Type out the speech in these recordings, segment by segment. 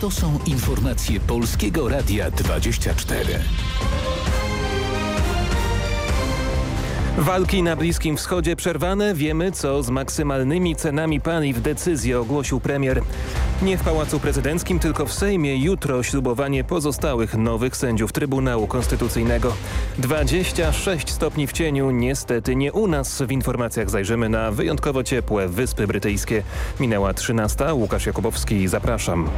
To są informacje Polskiego Radia 24. Walki na Bliskim Wschodzie przerwane. Wiemy, co z maksymalnymi cenami paliw decyzję ogłosił premier. Nie w Pałacu Prezydenckim, tylko w Sejmie jutro ślubowanie pozostałych nowych sędziów Trybunału Konstytucyjnego. 26 stopni w cieniu, niestety nie u nas. W informacjach zajrzymy na wyjątkowo ciepłe Wyspy Brytyjskie. Minęła 13. Łukasz Jakubowski, zapraszam.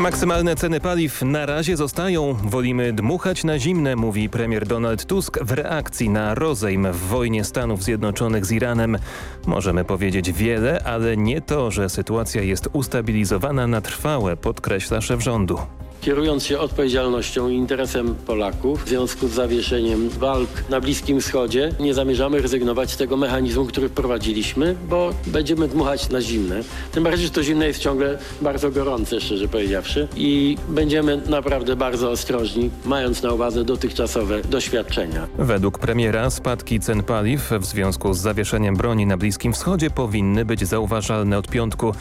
Maksymalne ceny paliw na razie zostają. Wolimy dmuchać na zimne, mówi premier Donald Tusk w reakcji na rozejm w wojnie Stanów Zjednoczonych z Iranem. Możemy powiedzieć wiele, ale nie to, że sytuacja jest ustabilizowana na trwałe, podkreśla szef rządu. Kierując się odpowiedzialnością i interesem Polaków w związku z zawieszeniem walk na Bliskim Wschodzie, nie zamierzamy rezygnować z tego mechanizmu, który wprowadziliśmy, bo będziemy dmuchać na zimne. Tym bardziej, że to zimne jest ciągle bardzo gorące, szczerze powiedziawszy. I będziemy naprawdę bardzo ostrożni, mając na uwadze dotychczasowe doświadczenia. Według premiera spadki cen paliw w związku z zawieszeniem broni na Bliskim Wschodzie powinny być zauważalne od piątku.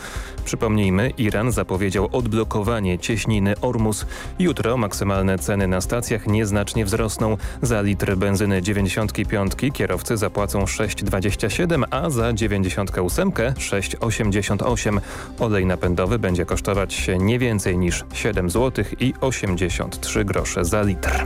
Przypomnijmy, Iran zapowiedział odblokowanie cieśniny Jutro maksymalne ceny na stacjach nieznacznie wzrosną. Za litr benzyny 95 kierowcy zapłacą 6,27, a za 98 6,88. Olej napędowy będzie kosztować nie więcej niż 7 zł i 83 grosze za litr.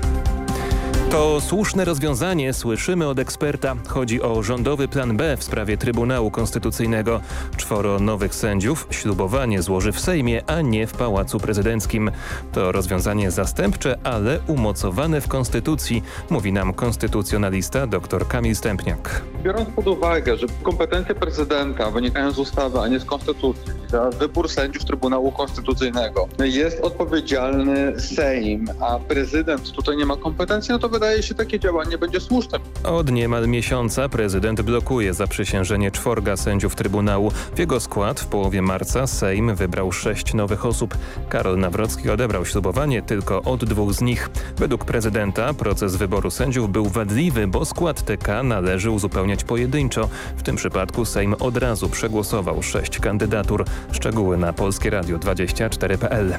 To słuszne rozwiązanie, słyszymy od eksperta. Chodzi o rządowy plan B w sprawie Trybunału Konstytucyjnego. Czworo nowych sędziów ślubowanie złoży w Sejmie, a nie w Pałacu Prezydenckim. To rozwiązanie zastępcze, ale umocowane w Konstytucji, mówi nam konstytucjonalista dr Kamil Stępniak. Biorąc pod uwagę, że kompetencje prezydenta wynikają z ustawy, a nie z konstytucji, za wybór sędziów Trybunału Konstytucyjnego jest odpowiedzialny Sejm, a prezydent tutaj nie ma kompetencji, no to wydaje się takie działanie będzie słuszne. Od niemal miesiąca prezydent blokuje zaprzysiężenie czworga sędziów Trybunału. W jego skład w połowie marca Sejm wybrał sześć nowych osób. Karol Nawrocki odebrał ślubowanie tylko od dwóch z nich. Według prezydenta proces wyboru sędziów był wadliwy, bo skład TK należy uzupełniać pojedynczo. W tym przypadku Sejm od razu przegłosował sześć kandydatur. Szczegóły na polskieradio24.pl.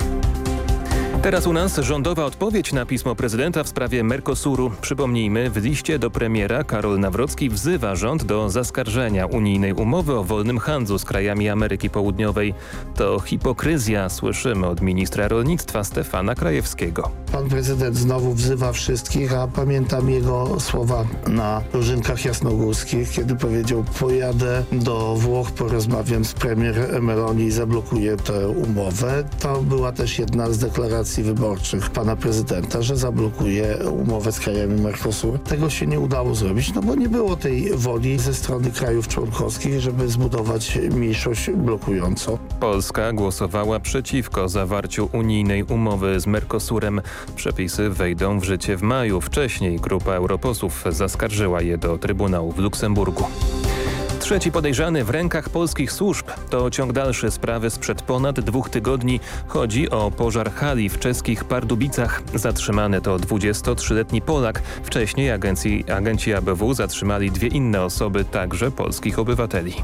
Teraz u nas rządowa odpowiedź na pismo prezydenta w sprawie Mercosuru. Przypomnijmy, w liście do premiera Karol Nawrocki wzywa rząd do zaskarżenia unijnej umowy o wolnym handlu z krajami Ameryki Południowej. To hipokryzja, słyszymy od ministra rolnictwa Stefana Krajewskiego. Pan prezydent znowu wzywa wszystkich, a pamiętam jego słowa na Różynkach Jasnogórskich, kiedy powiedział pojadę do Włoch, porozmawiam z premier Meloni i zablokuję tę umowę. To była też jedna z deklaracji wyborczych pana prezydenta, że zablokuje umowę z krajami Mercosur. Tego się nie udało zrobić, no bo nie było tej woli ze strony krajów członkowskich, żeby zbudować mniejszość blokującą. Polska głosowała przeciwko zawarciu unijnej umowy z Mercosurem. Przepisy wejdą w życie w maju. Wcześniej grupa europosłów zaskarżyła je do Trybunału w Luksemburgu. Trzeci podejrzany w rękach polskich służb to ciąg dalszy sprawy sprzed ponad dwóch tygodni. Chodzi o pożar hali w czeskich Pardubicach. Zatrzymany to 23-letni Polak. Wcześniej agencji, agenci ABW zatrzymali dwie inne osoby, także polskich obywateli.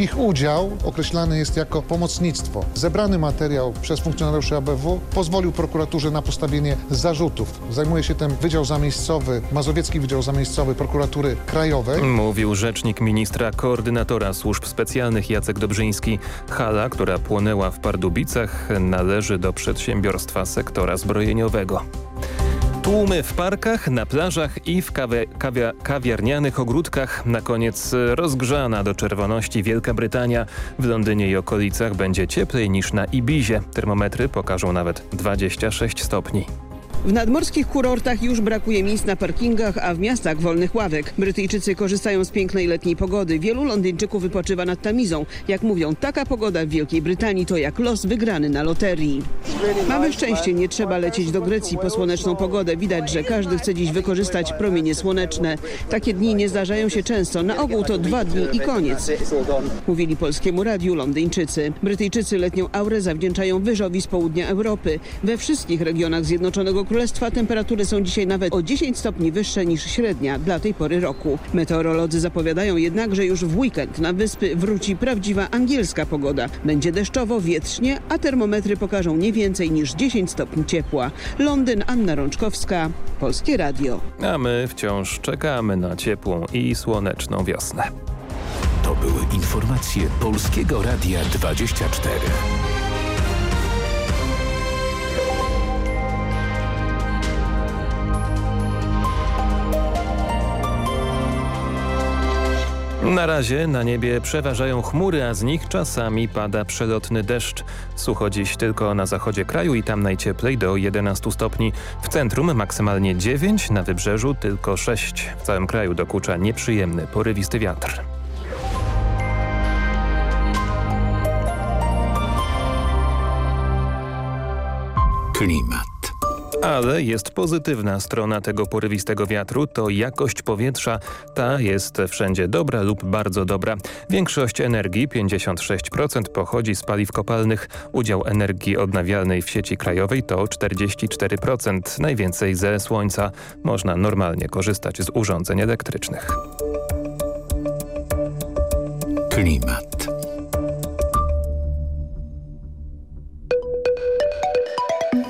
Ich udział określany jest jako pomocnictwo. Zebrany materiał przez funkcjonariuszy ABW pozwolił prokuraturze na postawienie zarzutów. Zajmuje się tym Wydział Zamiejscowy, Mazowiecki Wydział Zamiejscowy Prokuratury Krajowej. Mówił rzecznik ministra koordynatora służb specjalnych Jacek Dobrzyński. Hala, która płonęła w Pardubicach należy do przedsiębiorstwa sektora zbrojeniowego. Tłumy w parkach, na plażach i w kawie, kawia, kawiarnianych ogródkach. Na koniec rozgrzana do czerwoności Wielka Brytania. W Londynie i okolicach będzie cieplej niż na Ibizie. Termometry pokażą nawet 26 stopni. W nadmorskich kurortach już brakuje miejsc na parkingach, a w miastach wolnych ławek. Brytyjczycy korzystają z pięknej letniej pogody. Wielu Londyńczyków wypoczywa nad Tamizą. Jak mówią, taka pogoda w Wielkiej Brytanii to jak los wygrany na loterii. Mamy szczęście, nie trzeba lecieć do Grecji po słoneczną pogodę. Widać, że każdy chce dziś wykorzystać promienie słoneczne. Takie dni nie zdarzają się często. Na ogół to dwa dni i koniec. Mówili Polskiemu Radiu Londyńczycy. Brytyjczycy letnią aurę zawdzięczają wyżowi z południa Europy. We wszystkich regionach Zjednoczonego Królestwa temperatury są dzisiaj nawet o 10 stopni wyższe niż średnia dla tej pory roku. Meteorolodzy zapowiadają jednak, że już w weekend na wyspy wróci prawdziwa angielska pogoda. Będzie deszczowo, wietrznie, a termometry pokażą nie więcej niż 10 stopni ciepła. Londyn, Anna Rączkowska, Polskie Radio. A my wciąż czekamy na ciepłą i słoneczną wiosnę. To były informacje Polskiego Radia 24. Na razie na niebie przeważają chmury, a z nich czasami pada przelotny deszcz. Sucho dziś tylko na zachodzie kraju i tam najcieplej do 11 stopni. W centrum maksymalnie 9, na wybrzeżu tylko 6. W całym kraju dokucza nieprzyjemny, porywisty wiatr. Klimat. Ale jest pozytywna strona tego porywistego wiatru, to jakość powietrza. Ta jest wszędzie dobra lub bardzo dobra. Większość energii, 56% pochodzi z paliw kopalnych. Udział energii odnawialnej w sieci krajowej to 44%. Najwięcej ze słońca. Można normalnie korzystać z urządzeń elektrycznych. Klimat.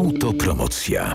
Autopromocja.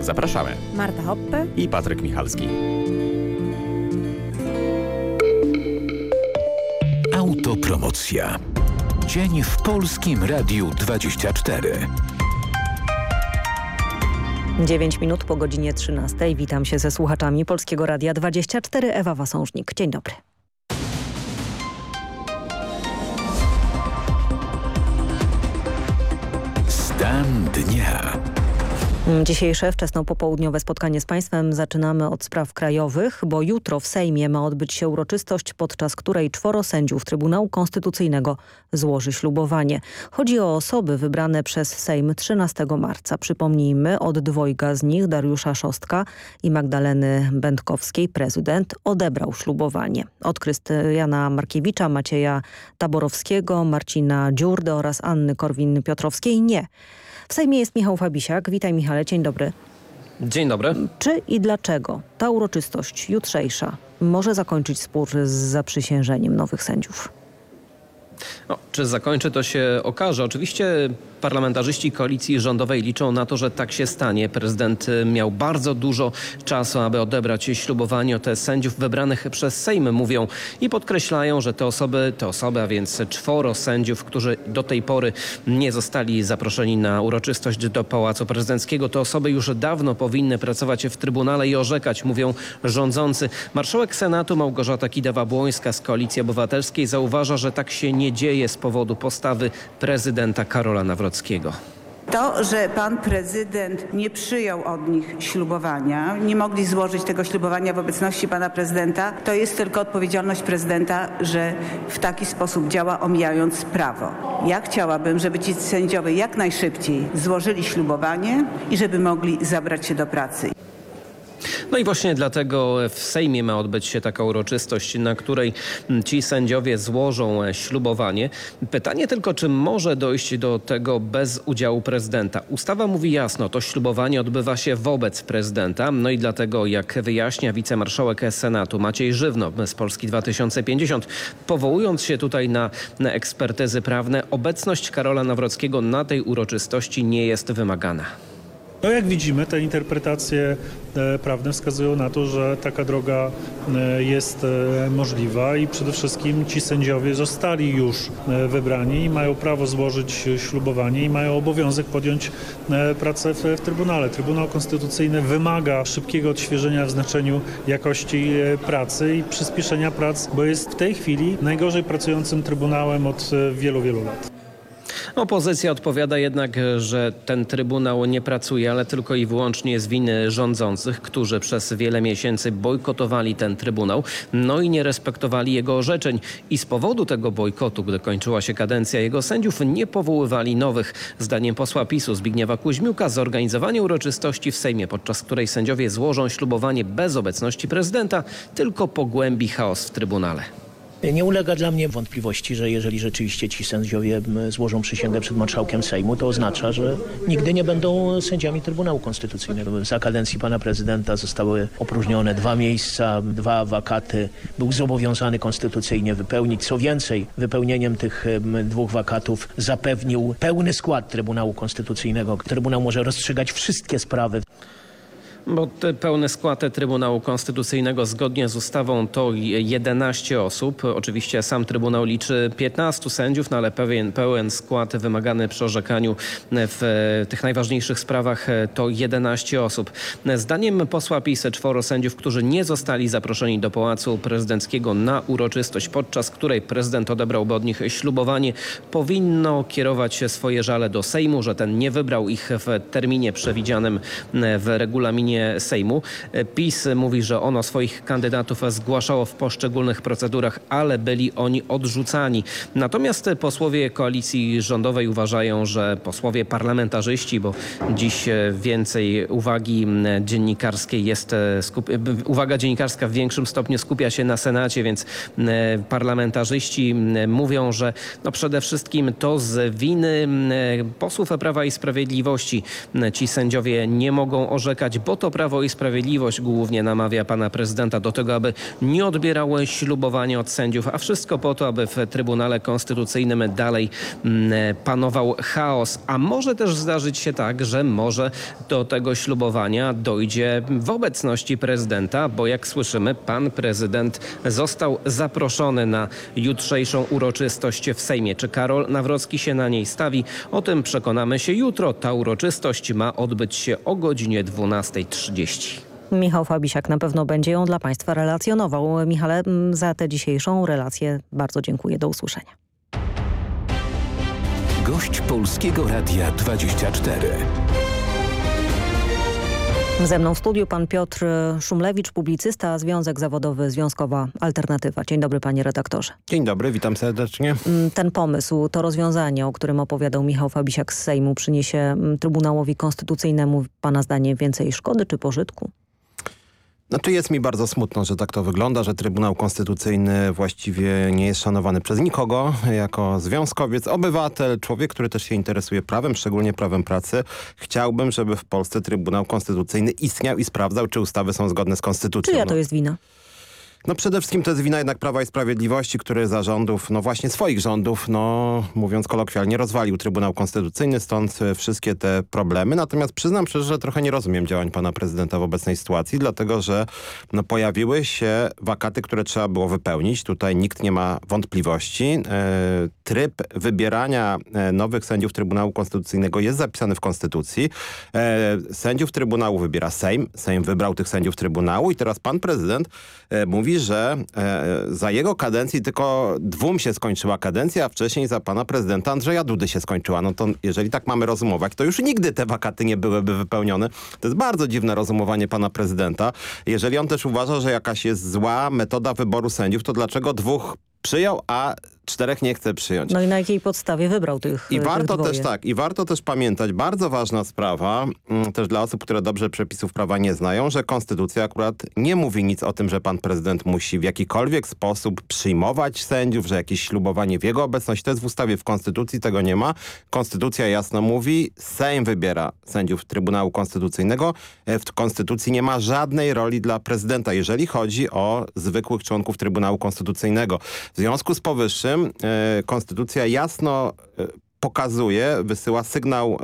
Zapraszamy. Marta Hoppe i Patryk Michalski. Autopromocja. Dzień w Polskim Radiu 24. 9 minut po godzinie 13. Witam się ze słuchaczami Polskiego Radia 24. Ewa Wasążnik. Dzień dobry. Stan dnia. Dzisiejsze wczesnopopołudniowe spotkanie z Państwem zaczynamy od spraw krajowych, bo jutro w Sejmie ma odbyć się uroczystość, podczas której czworo sędziów Trybunału Konstytucyjnego złoży ślubowanie. Chodzi o osoby wybrane przez Sejm 13 marca. Przypomnijmy, od dwojga z nich, Dariusza Szostka i Magdaleny Będkowskiej, prezydent odebrał ślubowanie. Od Krystiana Markiewicza, Macieja Taborowskiego, Marcina Dziurdy oraz Anny Korwin-Piotrowskiej nie. W Sejmie jest Michał Fabisiak. Witaj Michale, dzień dobry. Dzień dobry. Czy i dlaczego ta uroczystość jutrzejsza może zakończyć spór z zaprzysiężeniem nowych sędziów? No, czy zakończy to się okaże? Oczywiście parlamentarzyści koalicji rządowej liczą na to, że tak się stanie. Prezydent miał bardzo dużo czasu, aby odebrać ślubowanie od sędziów wybranych przez Sejm, mówią i podkreślają, że te osoby, te osoby, a więc czworo sędziów, którzy do tej pory nie zostali zaproszeni na uroczystość do Pałacu Prezydenckiego, to osoby już dawno powinny pracować w Trybunale i orzekać, mówią rządzący. Marszałek Senatu Małgorzata Kidawa-Błońska z Koalicji Obywatelskiej zauważa, że tak się nie dzieje z powodu postawy prezydenta Karola Nawrockiego. To, że pan prezydent nie przyjął od nich ślubowania, nie mogli złożyć tego ślubowania w obecności pana prezydenta, to jest tylko odpowiedzialność prezydenta, że w taki sposób działa, omijając prawo. Ja chciałabym, żeby ci sędziowie jak najszybciej złożyli ślubowanie i żeby mogli zabrać się do pracy. No i właśnie dlatego w Sejmie ma odbyć się taka uroczystość, na której ci sędziowie złożą ślubowanie. Pytanie tylko, czy może dojść do tego bez udziału prezydenta. Ustawa mówi jasno, to ślubowanie odbywa się wobec prezydenta. No i dlatego, jak wyjaśnia wicemarszałek Senatu Maciej Żywno z Polski 2050, powołując się tutaj na, na ekspertyzy prawne, obecność Karola Nawrockiego na tej uroczystości nie jest wymagana. No jak widzimy, te interpretacje e, prawne wskazują na to, że taka droga e, jest e, możliwa i przede wszystkim ci sędziowie zostali już wybrani i mają prawo złożyć ślubowanie i mają obowiązek podjąć pracę w, w Trybunale. Trybunał Konstytucyjny wymaga szybkiego odświeżenia w znaczeniu jakości pracy i przyspieszenia prac, bo jest w tej chwili najgorzej pracującym Trybunałem od wielu, wielu lat. Opozycja odpowiada jednak, że ten Trybunał nie pracuje, ale tylko i wyłącznie z winy rządzących, którzy przez wiele miesięcy bojkotowali ten Trybunał, no i nie respektowali jego orzeczeń. I z powodu tego bojkotu, gdy kończyła się kadencja jego sędziów, nie powoływali nowych. Zdaniem posła PiSu Zbigniewa Kuźmiuka zorganizowanie uroczystości w Sejmie, podczas której sędziowie złożą ślubowanie bez obecności prezydenta, tylko pogłębi chaos w Trybunale. Nie ulega dla mnie wątpliwości, że jeżeli rzeczywiście ci sędziowie złożą przysięgę przed marszałkiem Sejmu, to oznacza, że nigdy nie będą sędziami Trybunału Konstytucyjnego. Za kadencji pana prezydenta zostały opróżnione dwa miejsca, dwa wakaty. Był zobowiązany konstytucyjnie wypełnić. Co więcej, wypełnieniem tych dwóch wakatów zapewnił pełny skład Trybunału Konstytucyjnego. Trybunał może rozstrzygać wszystkie sprawy. Bo pełny skład Trybunału Konstytucyjnego zgodnie z ustawą to 11 osób. Oczywiście sam Trybunał liczy 15 sędziów, no ale pewien, pełen skład wymagany przy orzekaniu w tych najważniejszych sprawach to 11 osób. Zdaniem posła PiS czworo sędziów, którzy nie zostali zaproszeni do Pałacu Prezydenckiego na uroczystość, podczas której prezydent odebrałby od nich ślubowanie, powinno kierować swoje żale do Sejmu, że ten nie wybrał ich w terminie przewidzianym w regulaminie Sejmu. PiS mówi, że ono swoich kandydatów zgłaszało w poszczególnych procedurach, ale byli oni odrzucani. Natomiast posłowie koalicji rządowej uważają, że posłowie parlamentarzyści, bo dziś więcej uwagi dziennikarskiej jest, uwaga dziennikarska w większym stopniu skupia się na Senacie, więc parlamentarzyści mówią, że no przede wszystkim to z winy posłów Prawa i Sprawiedliwości ci sędziowie nie mogą orzekać, bo to Prawo i Sprawiedliwość głównie namawia pana prezydenta do tego, aby nie odbierały ślubowanie od sędziów, a wszystko po to, aby w Trybunale Konstytucyjnym dalej mm, panował chaos. A może też zdarzyć się tak, że może do tego ślubowania dojdzie w obecności prezydenta, bo jak słyszymy, pan prezydent został zaproszony na jutrzejszą uroczystość w Sejmie. Czy Karol Nawrocki się na niej stawi? O tym przekonamy się jutro. Ta uroczystość ma odbyć się o godzinie 12.30. Michał Fabisiak na pewno będzie ją dla Państwa relacjonował. Michale, za tę dzisiejszą relację bardzo dziękuję. Do usłyszenia. Gość Polskiego Radia 24. Ze mną w studiu pan Piotr Szumlewicz, publicysta, Związek Zawodowy Związkowa Alternatywa. Dzień dobry panie redaktorze. Dzień dobry, witam serdecznie. Ten pomysł, to rozwiązanie, o którym opowiadał Michał Fabisiak z Sejmu, przyniesie Trybunałowi Konstytucyjnemu pana zdaniem więcej szkody czy pożytku? Znaczy jest mi bardzo smutno, że tak to wygląda, że Trybunał Konstytucyjny właściwie nie jest szanowany przez nikogo. Jako związkowiec, obywatel, człowiek, który też się interesuje prawem, szczególnie prawem pracy, chciałbym, żeby w Polsce Trybunał Konstytucyjny istniał i sprawdzał, czy ustawy są zgodne z Konstytucją. Czyja to jest wina? No przede wszystkim to jest wina jednak Prawa i Sprawiedliwości, który za rządów, no właśnie swoich rządów, no mówiąc kolokwialnie, rozwalił Trybunał Konstytucyjny, stąd e, wszystkie te problemy. Natomiast przyznam szczerze, że trochę nie rozumiem działań pana prezydenta w obecnej sytuacji, dlatego że no, pojawiły się wakaty, które trzeba było wypełnić. Tutaj nikt nie ma wątpliwości. E, tryb wybierania e, nowych sędziów Trybunału Konstytucyjnego jest zapisany w Konstytucji. Sędziów Trybunału wybiera Sejm. Sejm wybrał tych sędziów Trybunału i teraz pan prezydent e, mówi, że e, za jego kadencji tylko dwóm się skończyła kadencja, a wcześniej za pana prezydenta Andrzeja Dudy się skończyła. No to jeżeli tak mamy rozumować, to już nigdy te wakaty nie byłyby wypełnione. To jest bardzo dziwne rozumowanie pana prezydenta. Jeżeli on też uważa, że jakaś jest zła metoda wyboru sędziów, to dlaczego dwóch przyjął, a czterech nie chce przyjąć. No i na jakiej podstawie wybrał tych I tych warto dwoje? też tak, i warto też pamiętać, bardzo ważna sprawa, mm, też dla osób, które dobrze przepisów prawa nie znają, że konstytucja akurat nie mówi nic o tym, że pan prezydent musi w jakikolwiek sposób przyjmować sędziów, że jakieś ślubowanie w jego obecności, to jest w ustawie, w konstytucji tego nie ma. Konstytucja jasno mówi, Sejm wybiera sędziów Trybunału Konstytucyjnego. E, W konstytucji nie ma żadnej roli dla prezydenta, jeżeli chodzi o zwykłych członków Trybunału Konstytucyjnego. W związku z powyższym e, konstytucja jasno e, pokazuje, wysyła sygnał e,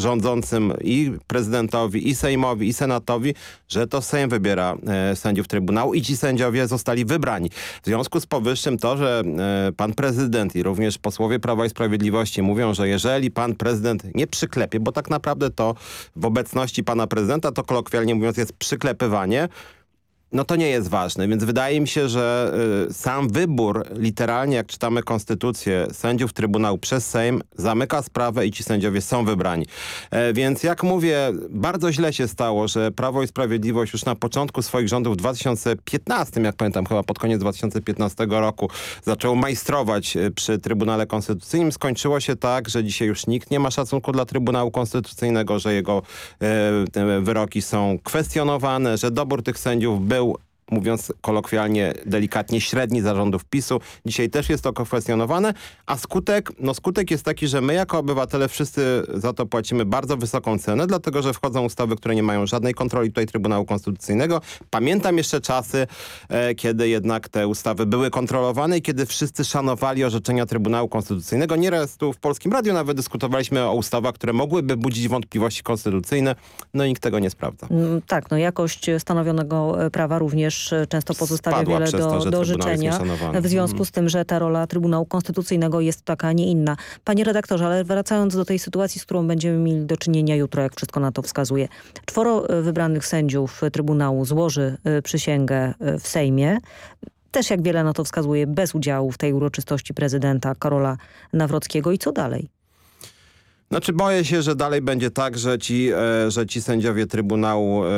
rządzącym i prezydentowi, i Sejmowi, i Senatowi, że to Sejm wybiera sędziów Trybunału i ci sędziowie zostali wybrani. W związku z powyższym to, że pan prezydent i również posłowie Prawa i Sprawiedliwości mówią, że jeżeli pan prezydent nie przyklepie, bo tak naprawdę to w obecności pana prezydenta, to kolokwialnie mówiąc jest przyklepywanie, no to nie jest ważne, więc wydaje mi się, że y, sam wybór, literalnie jak czytamy konstytucję, sędziów Trybunału przez Sejm zamyka sprawę i ci sędziowie są wybrani. E, więc jak mówię, bardzo źle się stało, że Prawo i Sprawiedliwość już na początku swoich rządów w 2015, jak pamiętam, chyba pod koniec 2015 roku zaczęło majstrować y, przy Trybunale Konstytucyjnym. Skończyło się tak, że dzisiaj już nikt nie ma szacunku dla Trybunału Konstytucyjnego, że jego te wyroki są kwestionowane, że dobór tych sędziów był So mówiąc kolokwialnie, delikatnie średni zarządów PiSu. Dzisiaj też jest to kwestionowane, a skutek, no skutek jest taki, że my jako obywatele wszyscy za to płacimy bardzo wysoką cenę, dlatego że wchodzą ustawy, które nie mają żadnej kontroli tutaj Trybunału Konstytucyjnego. Pamiętam jeszcze czasy, e, kiedy jednak te ustawy były kontrolowane i kiedy wszyscy szanowali orzeczenia Trybunału Konstytucyjnego. Nieraz tu w Polskim Radiu nawet dyskutowaliśmy o ustawach, które mogłyby budzić wątpliwości konstytucyjne, no i nikt tego nie sprawdza. Mm, Tak, no jakość stanowionego e, prawa również e, często pozostawia Spadła wiele przez to, do, do życzenia. W związku Mhm. z tym, że ta rola Trybunału Konstytucyjnego jest taka, a nie inna. Panie redaktorze, ale wracając do tej sytuacji, z którą będziemy mieli do czynienia jutro, jak wszystko na to wskazuje. Czworo e, wybranych sędziów Trybunału złoży e, przysięgę w Sejmie. Też jak wiele na to wskazuje, bez udziału w tej uroczystości prezydenta Karola Nawrockiego. I co dalej? Znaczy boję się, że dalej będzie tak, że ci, e, że ci sędziowie Trybunału e,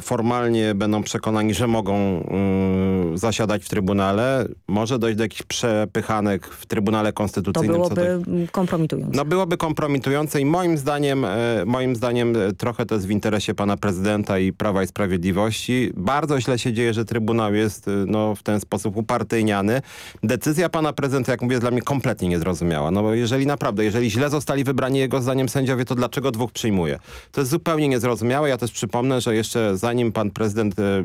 formalnie będą przekonani, że mogą e, zasiadać w Trybunale. Może dojść do jakichś przepychanek w Trybunale To Konstytucyjnym. do byłoby mm, kompromitujące. no byłoby kompromitujące i moim zdaniem, e, moim zdaniem trochę to jest w interesie pana prezydenta i Prawa i Sprawiedliwości. Bardzo źle się dzieje, że Trybunał jest no, w ten sposób upartyjniany. Decyzja pana prezydenta, jak mówię, jest dla mnie kompletnie niezrozumiała. No bo jeżeli naprawdę, jeżeli źle zostali wybrani jego zdaniem sędziowie, to dlaczego dwóch przyjmuje? To jest zupełnie niezrozumiałe. Ja też przypomnę, że jeszcze zanim pan prezydent e, e,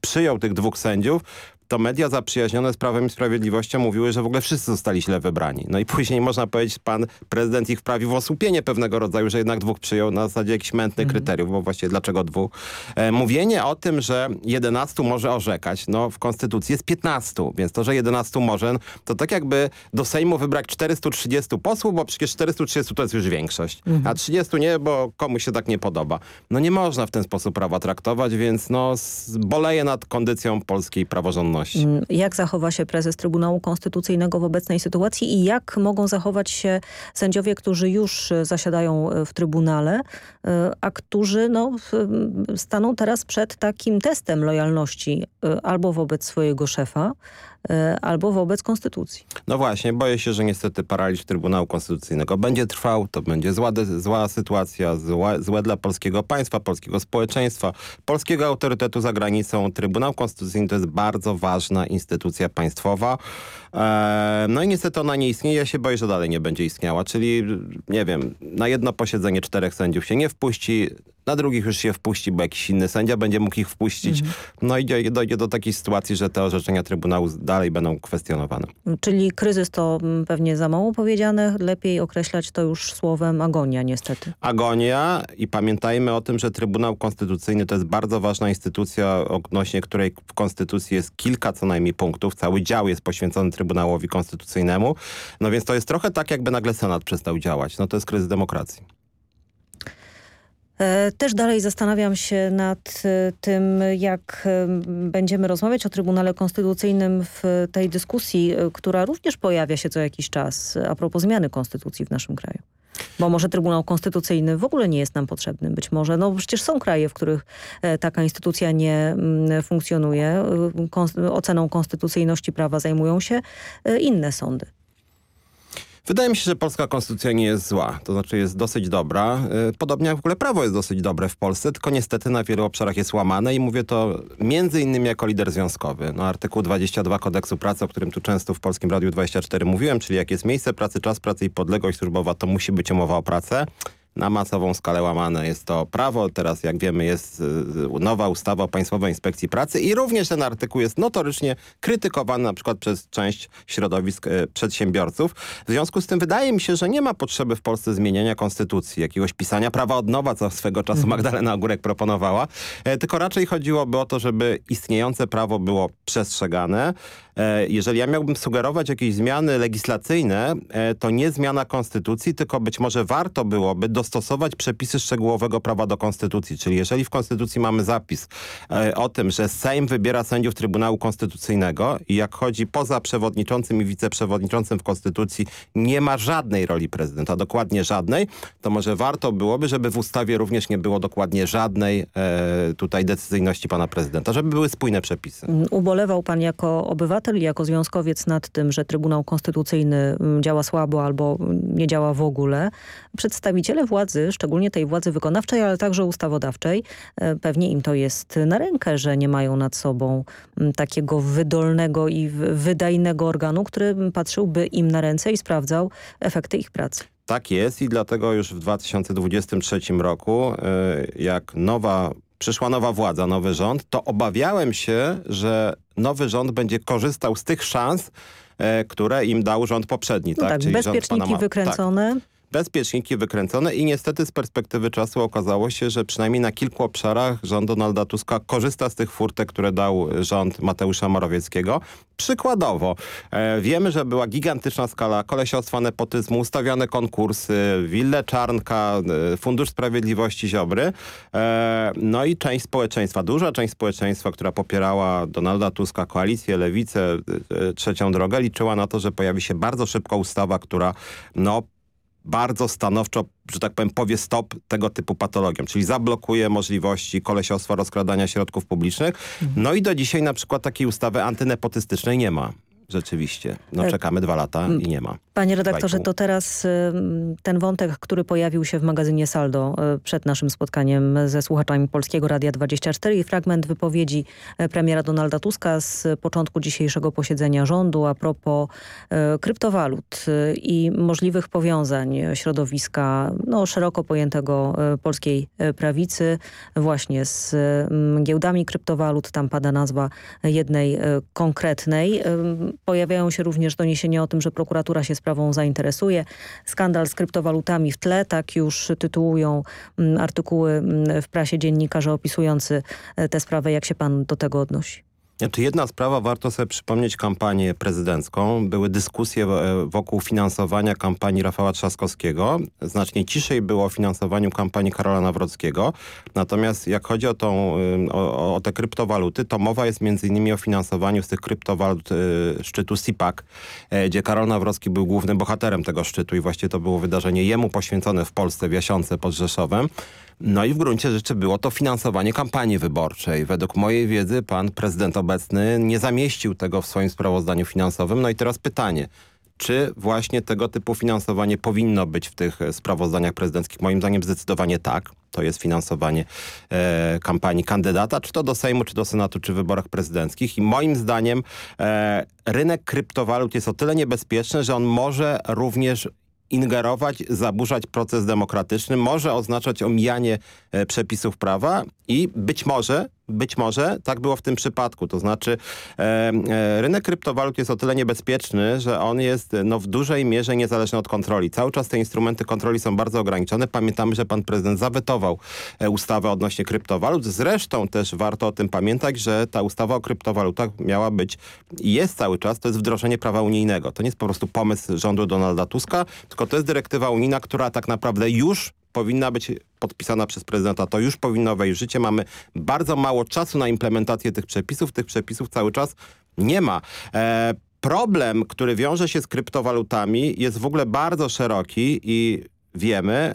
przyjął tych dwóch sędziów, to media zaprzyjaźnione z Prawem i Sprawiedliwością mówiły, że w ogóle wszyscy zostali źle wybrani. No i później można powiedzieć, pan prezydent ich wprawił w osłupienie pewnego rodzaju, że jednak dwóch przyjął na zasadzie jakichś mętnych kryteriów, bo właściwie dlaczego dwóch? E, mówienie o tym, że 11 może orzekać, no w Konstytucji jest 15, więc to, że 11 może, to tak jakby do Sejmu wybrać 430 posłów, bo przecież 430 to jest już większość, a 30 nie, bo komuś się tak nie podoba. No nie można w ten sposób prawa traktować, więc no boleję nad kondycją polskiej praworządności. Mm, Jak zachowa się prezes Trybunału Konstytucyjnego w obecnej sytuacji i jak mogą zachować się sędziowie, którzy już e, zasiadają e, w Trybunale, e, a którzy no, staną teraz przed takim testem lojalności albo wobec swojego szefa, albo wobec Konstytucji. No właśnie, boję się, że niestety paraliż Trybunału Konstytucyjnego będzie trwał, to będzie zła, zła sytuacja, zła, złe dla polskiego państwa, polskiego społeczeństwa, polskiego autorytetu za granicą. Trybunał Konstytucyjny to jest bardzo ważna instytucja państwowa. E, no i niestety ona nie istnieje, ja się boję, że dalej nie będzie istniała, czyli nie wiem, na jedno posiedzenie czterech sędziów się nie wpuści, na drugich już się wpuści, bo jakiś inny sędzia będzie mógł ich wpuścić. Mhm. No i dojdzie, do takiej sytuacji, że te orzeczenia Trybunału dalej będą kwestionowane. Czyli kryzys to mm, pewnie za mało powiedziane, lepiej określać to już słowem agonia niestety. Agonia i pamiętajmy o tym, że Trybunał Konstytucyjny to jest bardzo ważna instytucja, odnośnie której w Konstytucji jest kilka co najmniej punktów. Cały dział jest poświęcony Trybunałowi Konstytucyjnemu. No więc to jest trochę tak, jakby nagle Senat przestał działać. No to jest kryzys demokracji. E, Też dalej zastanawiam się nad e, tym, jak e, będziemy rozmawiać o Trybunale Konstytucyjnym w tej dyskusji, która również pojawia się co jakiś czas a propos zmiany konstytucji w naszym kraju. Bo może Trybunał Konstytucyjny w ogóle nie jest nam potrzebny. Być może, no przecież są kraje, w których taka instytucja nie mm, funkcjonuje. Oceną konstytucyjności prawa zajmują się inne sądy. Wydaje mi się, że polska konstytucja nie jest zła. To znaczy jest dosyć dobra. Y, Podobnie jak w ogóle prawo jest dosyć dobre w Polsce, tylko niestety na wielu obszarach jest łamane i mówię to między innymi jako lider związkowy. No, artykuł 22 kodeksu pracy, o którym tu często w Polskim Radiu 24 mówiłem, czyli jak jest miejsce pracy, czas pracy i podległość służbowa, to musi być umowa o pracę na masową skalę łamane jest to prawo. Teraz, jak wiemy, jest y, nowa ustawa o Państwowej Inspekcji Pracy i również ten artykuł jest notorycznie krytykowany na przykład przez część środowisk y, przedsiębiorców. W związku z tym wydaje mi się, że nie ma potrzeby w Polsce zmieniania konstytucji, jakiegoś pisania prawa od nowa, co swego czasu Magdalena Ogórek proponowała, e, tylko raczej chodziłoby o to, żeby istniejące prawo było przestrzegane. E, Jeżeli ja miałbym sugerować jakieś zmiany legislacyjne, e, to nie zmiana konstytucji, tylko być może warto byłoby dostosować przepisy szczegółowego prawa do konstytucji. Czyli jeżeli w konstytucji mamy zapis e, o tym, że Sejm wybiera sędziów Trybunału Konstytucyjnego i jak chodzi poza przewodniczącym i wiceprzewodniczącym w konstytucji nie ma żadnej roli prezydenta, dokładnie żadnej, to może warto byłoby, żeby w ustawie również nie było dokładnie żadnej tutaj decyzyjności pana prezydenta, żeby były spójne przepisy. Ubolewał pan jako obywatel i jako związkowiec nad tym, że Trybunał Konstytucyjny mm, działa słabo albo nie działa w ogóle. Przedstawiciele władzy, szczególnie tej władzy wykonawczej, ale także ustawodawczej, e, pewnie im to jest na rękę, że nie mają nad sobą mm, takiego wydolnego i wydajnego organu, który patrzyłby im na ręce i sprawdzał efekty ich pracy. Tak jest i dlatego już w 2023 roku, y, jak nowa, przyszła nowa władza, nowy rząd, to obawiałem się, że nowy rząd będzie korzystał z tych szans, e, które im dał rząd poprzedni. No tak, Czyli rząd bezpieczniki Ma- wykręcone. Tak bezpieczniki wykręcone i niestety z perspektywy czasu okazało się, że przynajmniej na kilku obszarach rząd Donalda Tuska korzysta z tych furtek, które dał rząd Mateusza Morawieckiego. Przykładowo, e, wiemy, że była gigantyczna skala kolesiostwa, nepotyzmu, ustawiane konkursy, wille Czarnka, e, Fundusz Sprawiedliwości Ziobry. E, no i część społeczeństwa, duża część społeczeństwa, która popierała Donalda Tuska, koalicję, lewicę, e, e, trzecią drogę, liczyła na to, że pojawi się bardzo szybko ustawa, która no bardzo stanowczo, że tak powiem, powie stop tego typu patologiom, czyli zablokuje możliwości kolesiostwa, rozkradania środków publicznych. No i do dzisiaj na przykład takiej ustawy antynepotystycznej nie ma. Rzeczywiście. No E, czekamy dwa lata i nie ma. Panie redaktorze, to teraz ten wątek, który pojawił się w magazynie Saldo y, przed naszym spotkaniem ze słuchaczami Polskiego Radia 24 i fragment wypowiedzi e, premiera Donalda Tuska z początku dzisiejszego posiedzenia rządu a propos e, kryptowalut i możliwych powiązań środowiska no, szeroko pojętego e, polskiej e, prawicy właśnie z giełdami kryptowalut. Tam pada nazwa jednej e, konkretnej. Pojawiają się również doniesienia o tym, że prokuratura się sprawą zainteresuje. Skandal z kryptowalutami w tle, tak już tytułują mm, artykuły mm, w prasie dziennikarze opisujący e, tę sprawę. Jak się pan do tego odnosi? Znaczy jedna sprawa, warto sobie przypomnieć kampanię prezydencką. Były dyskusje e, wokół finansowania kampanii Rafała Trzaskowskiego. Znacznie ciszej było o finansowaniu kampanii Karola Nawrockiego. Natomiast jak chodzi o, tą, o, o te kryptowaluty, to mowa jest innymi o finansowaniu z tych kryptowalut y, szczytu CIPAC, e, gdzie Karol Nawrocki był głównym bohaterem tego szczytu i właściwie to było wydarzenie jemu poświęcone w Polsce, w Jasiące pod Rzeszowem. No i w gruncie rzeczy było to finansowanie kampanii wyborczej. Według mojej wiedzy pan prezydent obecny nie zamieścił tego w swoim sprawozdaniu finansowym. No i teraz pytanie. Czy właśnie tego typu finansowanie powinno być w tych e, sprawozdaniach prezydenckich? Moim zdaniem zdecydowanie tak. To jest finansowanie e, kampanii kandydata, czy to do Sejmu, czy do Senatu, czy w wyborach prezydenckich. I moim zdaniem e, rynek kryptowalut jest o tyle niebezpieczny, że on może również ingerować, zaburzać proces demokratyczny, może oznaczać omijanie e, przepisów prawa i być może być może tak było w tym przypadku. To znaczy e, e, rynek kryptowalut jest o tyle niebezpieczny, że on jest no, w dużej mierze niezależny od kontroli. Cały czas te instrumenty kontroli są bardzo ograniczone. Pamiętamy, że pan prezydent zawetował e, ustawę odnośnie kryptowalut. Zresztą też warto o tym pamiętać, że ta ustawa o kryptowalutach miała być i jest cały czas, to jest wdrożenie prawa unijnego. To nie jest po prostu pomysł rządu Donalda Tuska, tylko to jest dyrektywa unijna, która tak naprawdę już powinna być podpisana przez prezydenta, to już powinno wejść w życie. Mamy bardzo mało czasu na implementację tych przepisów. Tych przepisów cały czas nie ma. E, problem, który wiąże się z kryptowalutami jest w ogóle bardzo szeroki i wiemy,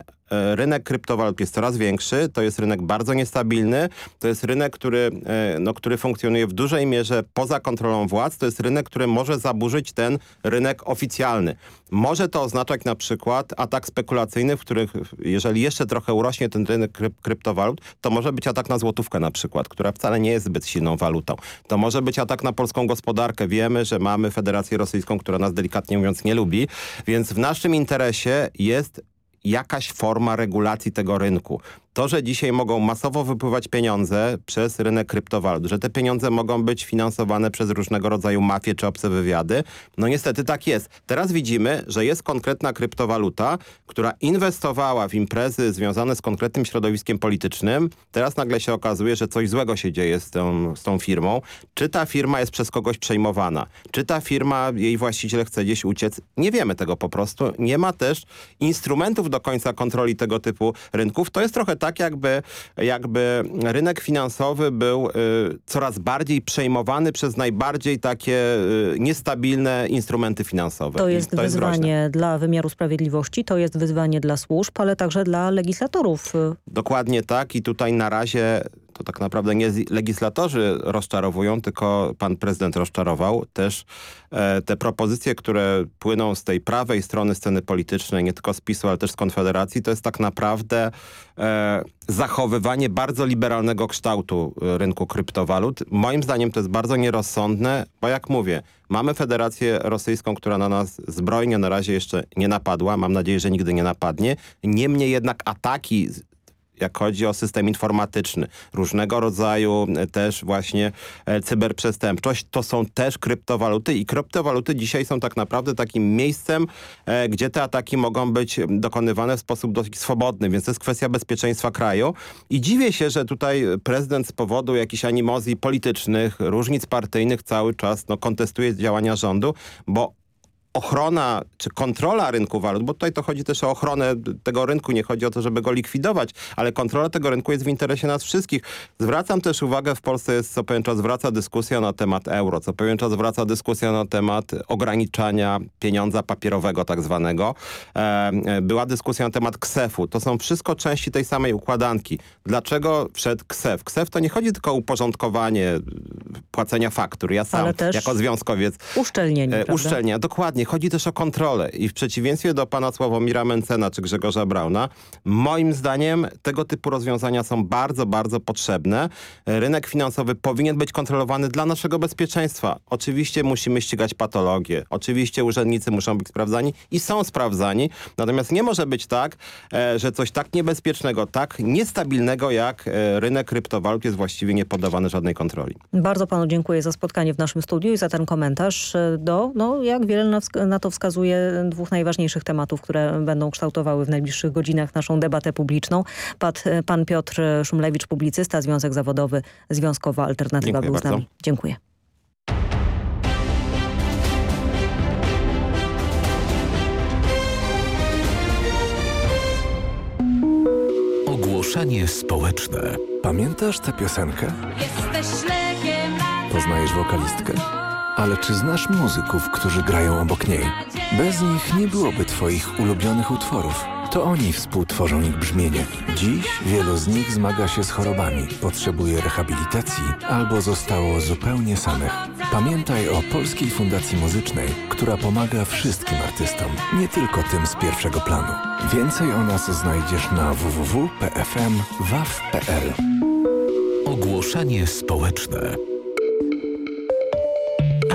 rynek kryptowalut jest coraz większy, to jest rynek bardzo niestabilny, to jest rynek, który, e, no, który funkcjonuje w dużej mierze poza kontrolą władz, to jest rynek, który może zaburzyć ten rynek oficjalny. Może to oznaczać na przykład atak spekulacyjny, w których jeżeli jeszcze trochę urośnie ten rynek kryp kryptowalut, to może być atak na złotówkę na przykład, która wcale nie jest zbyt silną walutą. To może być atak na polską gospodarkę. Wiemy, że mamy Federację Rosyjską, która nas delikatnie mówiąc nie lubi, więc w naszym interesie jest jakaś forma regulacji tego rynku. To, że dzisiaj mogą masowo wypływać pieniądze przez rynek kryptowalut, że te pieniądze mogą być finansowane przez różnego rodzaju mafie czy obce wywiady, no niestety tak jest. Teraz widzimy, że jest konkretna kryptowaluta, która inwestowała w imprezy związane z konkretnym środowiskiem politycznym. Teraz nagle się okazuje, że coś złego się dzieje z tą, z tą firmą. Czy ta firma jest przez kogoś przejmowana? Czy ta firma, jej właściciel chce gdzieś uciec? Nie wiemy tego po prostu. Nie ma też instrumentów do końca kontroli tego typu rynków. To jest trochę tak, jakby, jakby rynek finansowy był y, coraz bardziej przejmowany przez najbardziej takie y, niestabilne instrumenty finansowe. To jest, to wyzwanie dla wymiaru sprawiedliwości, to jest wyzwanie dla służb, ale także dla legislatorów. Dokładnie tak i tutaj na razie to tak naprawdę nie legislatorzy rozczarowują, tylko pan prezydent rozczarował. Też e, te propozycje, które płyną z tej prawej strony sceny politycznej, nie tylko z PiSu, ale też z Konfederacji, to jest tak naprawdę e, zachowywanie bardzo liberalnego kształtu e, rynku kryptowalut. Moim zdaniem to jest bardzo nierozsądne, bo jak mówię, mamy Federację Rosyjską, która na nas zbrojnie na razie jeszcze nie napadła. Mam nadzieję, że nigdy nie napadnie. Niemniej jednak ataki jak chodzi o system informatyczny, różnego rodzaju e, też właśnie e, cyberprzestępczość, to są też kryptowaluty i kryptowaluty dzisiaj są tak naprawdę takim miejscem, e, gdzie te ataki mogą być dokonywane w sposób dosyć swobodny, więc to jest kwestia bezpieczeństwa kraju. I dziwię się, że tutaj prezydent z powodu jakichś animozji politycznych, różnic partyjnych cały czas no, kontestuje działania rządu, bo ochrona czy kontrola rynku walut, bo tutaj to chodzi też o ochronę tego rynku, nie chodzi o to, żeby go likwidować, ale kontrola tego rynku jest w interesie nas wszystkich. Zwracam też uwagę, w Polsce jest co pewien czas wraca dyskusja na temat euro, co pewien czas wraca dyskusja na temat ograniczania pieniądza papierowego tak zwanego. E, była dyskusja na temat KSEF-u. To są wszystko części tej samej układanki. Dlaczego wszedł KSEF? KSEF to nie chodzi tylko o uporządkowanie płacenia faktur. Ja sam jako związkowiec... Uszczelnienie, e, Uszczelnienie, dokładnie nie, chodzi też o kontrolę i w przeciwieństwie do pana Sławomira Mencena czy Grzegorza Brauna, moim zdaniem tego typu rozwiązania są bardzo, bardzo potrzebne. Rynek finansowy powinien być kontrolowany dla naszego bezpieczeństwa. Oczywiście musimy ścigać patologię, oczywiście urzędnicy muszą być sprawdzani i są sprawdzani, natomiast nie może być tak, e, że coś tak niebezpiecznego, tak niestabilnego jak e, rynek kryptowalut jest właściwie nie poddawany żadnej kontroli. Bardzo panu dziękuję za spotkanie w naszym studiu i za ten komentarz e, do, no jak wiele nas na to wskazuje dwóch najważniejszych tematów, które będą kształtowały w najbliższych godzinach naszą debatę publiczną. Pan, pan Piotr Szumlewicz, publicysta, Związek Zawodowy Związkowa Alternatywa Dziękuję był z nami. Dziękuję. Ogłoszenie społeczne. Pamiętasz tę piosenkę? Poznajesz wokalistkę? Ale czy znasz muzyków, którzy grają obok niej? Bez nich nie byłoby twoich ulubionych utworów. To oni współtworzą ich brzmienie. Dziś wielu z nich zmaga się z chorobami, potrzebuje rehabilitacji albo zostało zupełnie samych. Pamiętaj o Polskiej Fundacji Muzycznej, która pomaga wszystkim artystom, nie tylko tym z pierwszego planu. Więcej o nas znajdziesz na www.pfm.waw.pl Ogłoszenie społeczne.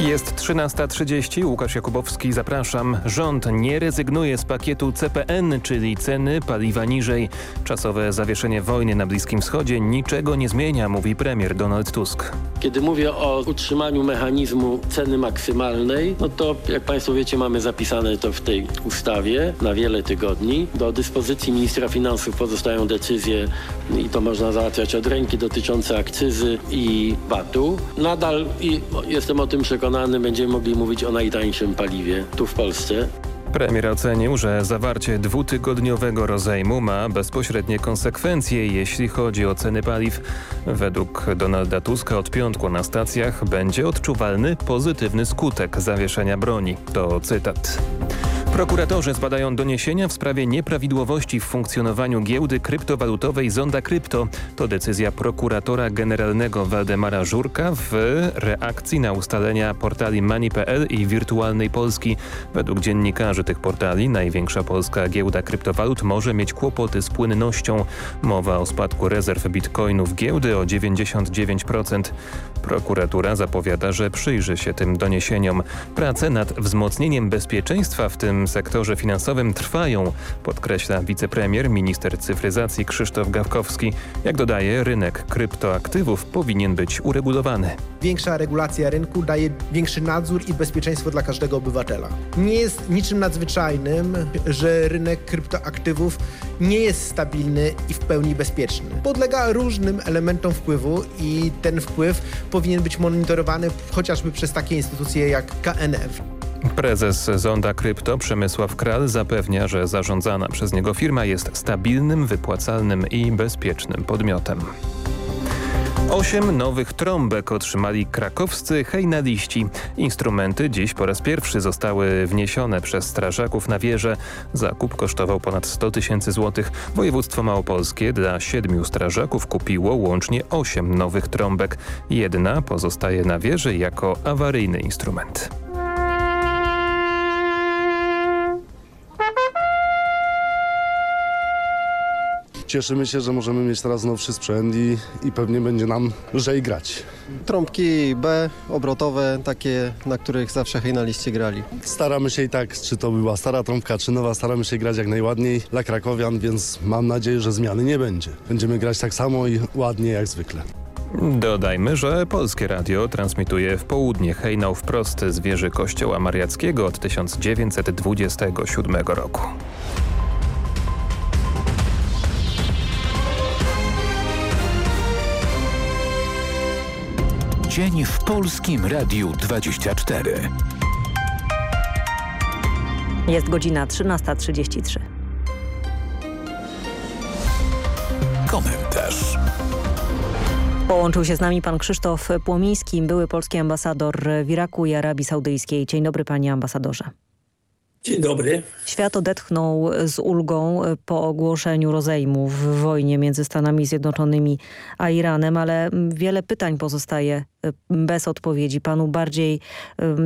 Jest 13.30, Łukasz Jakubowski, zapraszam. Rząd nie rezygnuje z pakietu CPN, czyli ceny paliwa niżej. Czasowe zawieszenie wojny na Bliskim Wschodzie niczego nie zmienia, mówi premier Donald Tusk. Kiedy mówię o utrzymaniu mechanizmu ceny maksymalnej, no to jak Państwo wiecie mamy zapisane to w tej ustawie na wiele tygodni. Do dyspozycji ministra finansów pozostają decyzje i to można załatwiać od ręki dotyczące akcyzy i VAT-u. Nadal i jestem o tym przekonany, będziemy mogli mówić o najtańszym paliwie tu w Polsce. Premier ocenił, że zawarcie dwutygodniowego rozejmu ma bezpośrednie konsekwencje, jeśli chodzi o ceny paliw. Według Donalda Tuska od piątku na stacjach będzie odczuwalny pozytywny skutek zawieszenia broni. To cytat. Prokuratorzy zbadają doniesienia w sprawie nieprawidłowości w funkcjonowaniu giełdy kryptowalutowej Zonda Krypto. To decyzja prokuratora generalnego Waldemara Żurka w reakcji na ustalenia portali Money.pl i Wirtualnej Polski. Według dziennikarzy tych portali największa polska giełda kryptowalut może mieć kłopoty z płynnością. Mowa o spadku rezerw bitcoinów giełdy o 99%. Prokuratura zapowiada, że przyjrzy się tym doniesieniom. Prace nad wzmocnieniem bezpieczeństwa w tym sektorze finansowym trwają, podkreśla wicepremier, minister cyfryzacji Krzysztof Gawkowski. Jak dodaje, rynek kryptoaktywów powinien być uregulowany. Większa regulacja rynku daje większy nadzór i bezpieczeństwo dla każdego obywatela. Nie jest niczym nadzwyczajnym, że rynek kryptoaktywów nie jest stabilny i w pełni bezpieczny. Podlega różnym elementom wpływu i ten wpływ powinien być monitorowany chociażby przez takie instytucje jak KNF. Prezes Zonda Krypto Przemysław Kral zapewnia, że zarządzana przez niego firma jest stabilnym, wypłacalnym i bezpiecznym podmiotem. Osiem nowych trąbek otrzymali krakowscy hejnaliści. Instrumenty dziś po raz pierwszy zostały wniesione przez strażaków na wieżę. Zakup kosztował ponad 100 tysięcy złotych. Województwo Małopolskie dla siedmiu strażaków kupiło łącznie osiem nowych trąbek. Jedna pozostaje na wieży jako awaryjny instrument. Cieszymy się, że możemy mieć teraz nowszy sprzęt i, i pewnie będzie nam lżej grać. Trąbki B, obrotowe, takie, na których zawsze hejnaliście grali. Staramy się i tak, czy to była stara trąbka, czy nowa, staramy się grać jak najładniej dla krakowian, więc mam nadzieję, że zmiany nie będzie. Będziemy grać tak samo i ładnie jak zwykle. Dodajmy, że Polskie Radio transmituje w południe hejnał wprost z wieży Kościoła Mariackiego od 1927 roku. Dzień w Polskim Radiu 24. Jest godzina 13.33. Komentarz. Połączył się z nami pan Krzysztof Płomiński, były polski ambasador w Iraku i Arabii Saudyjskiej. Dzień dobry panie ambasadorze. Dzień dobry. Świat odetchnął z ulgą po ogłoszeniu rozejmu w wojnie między Stanami Zjednoczonymi a Iranem, ale wiele pytań pozostaje bez odpowiedzi. Panu bardziej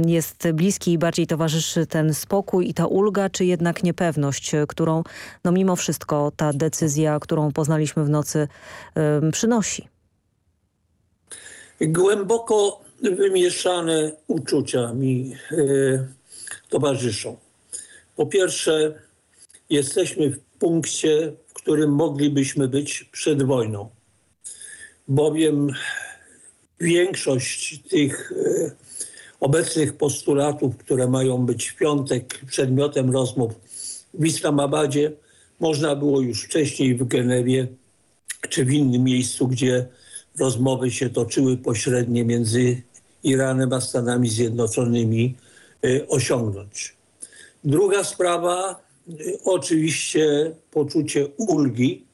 jest bliski i bardziej towarzyszy ten spokój i ta ulga, czy jednak niepewność, którą no mimo wszystko ta decyzja, którą poznaliśmy w nocy przynosi? Głęboko wymieszane uczucia mi towarzyszą. Po pierwsze, jesteśmy w punkcie, w którym moglibyśmy być przed wojną, bowiem większość tych e, obecnych postulatów, które mają być w piątek przedmiotem rozmów w Islamabadzie, można było już wcześniej w Genewie czy w innym miejscu, gdzie rozmowy się toczyły pośrednie między Iranem a Stanami Zjednoczonymi e, osiągnąć. Druga sprawa, oczywiście poczucie ulgi,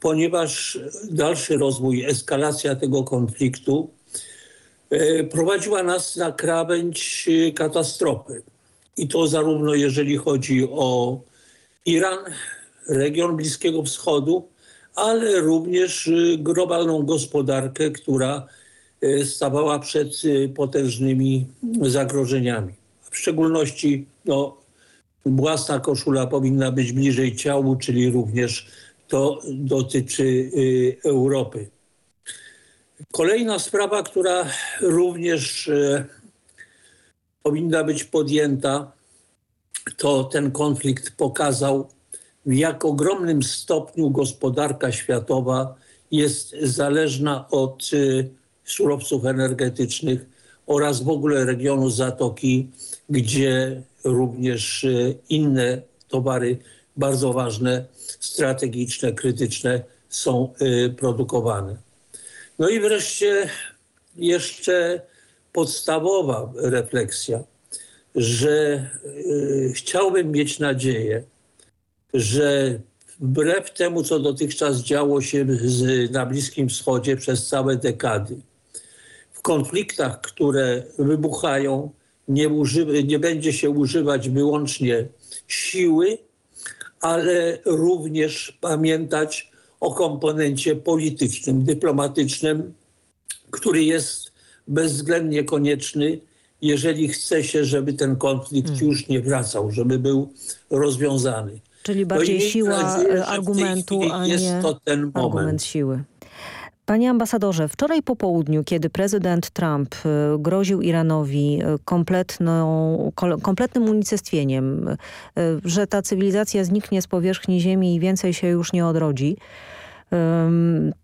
ponieważ dalszy rozwój, eskalacja tego konfliktu e, prowadziła nas na krawędź e, katastrofy. I to zarówno jeżeli chodzi o Iran, region Bliskiego Wschodu, ale również globalną gospodarkę, która stawała przed potężnymi zagrożeniami. W szczególności no, własna koszula powinna być bliżej ciału, czyli również to dotyczy Europy. Kolejna sprawa, która również e, powinna być podjęta, to ten konflikt pokazał, w jak ogromnym stopniu gospodarka światowa jest zależna od e, surowców energetycznych oraz w ogóle regionu Zatoki, gdzie również e, inne towary bardzo ważne, strategiczne, krytyczne są produkowane. No i wreszcie jeszcze podstawowa refleksja, że y, chciałbym mieć nadzieję, że wbrew temu, co dotychczas działo się na Bliskim Wschodzie przez całe dekady, w konfliktach, które wybuchają, nie, uży, nie będzie się używać wyłącznie siły, ale również pamiętać o komponencie politycznym, dyplomatycznym, który jest bezwzględnie konieczny, jeżeli chce się, żeby ten konflikt hmm. już nie wracał, żeby był rozwiązany. Czyli bardziej siła nadzieję, argumentu, a nie argument siły. Panie ambasadorze, wczoraj po południu, kiedy prezydent Trump y, groził Iranowi y, kompletną, kompletnym unicestwieniem, y, że ta cywilizacja zniknie z powierzchni ziemi i więcej się już nie odrodzi,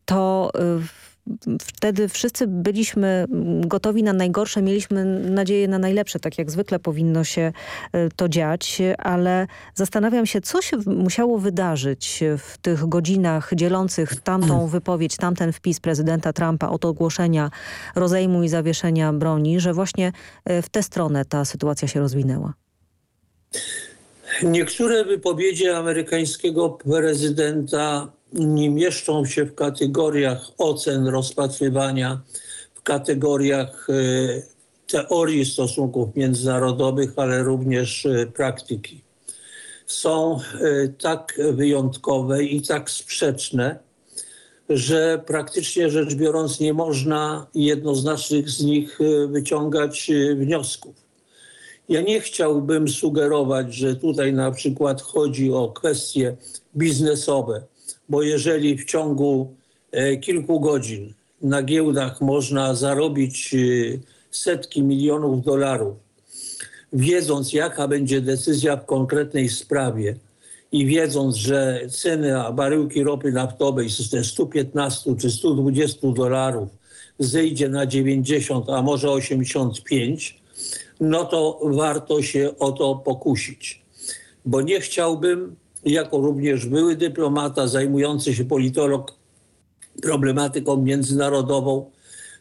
to wtedy wszyscy byliśmy gotowi na najgorsze, mieliśmy nadzieję na najlepsze, tak jak zwykle powinno się e, to dziać, ale zastanawiam się, co się musiało wydarzyć w tych godzinach dzielących tamtą wypowiedź, tamten wpis prezydenta Trumpa od ogłoszenia rozejmu i zawieszenia broni, że właśnie e, w tę stronę ta sytuacja się rozwinęła. Niektóre wypowiedzi amerykańskiego prezydenta nie mieszczą się w kategoriach ocen rozpatrywania, w kategoriach e, teorii stosunków międzynarodowych, ale również e, praktyki. Są e, tak wyjątkowe i tak sprzeczne, że praktycznie rzecz biorąc nie można jednoznacznych z nich wyciągać wniosków. Ja nie chciałbym sugerować, że tutaj na przykład chodzi o kwestie biznesowe, bo jeżeli w ciągu e, kilku godzin na giełdach można zarobić e, setki milionów dolarów, wiedząc jaka będzie decyzja w konkretnej sprawie i wiedząc, że ceny baryłki ropy naftowej z 115 czy 120 dolarów zejdzie na 90, a może 85, no to warto się o to pokusić. Bo nie chciałbym, jako również były dyplomata zajmujący się politolog problematyką międzynarodową,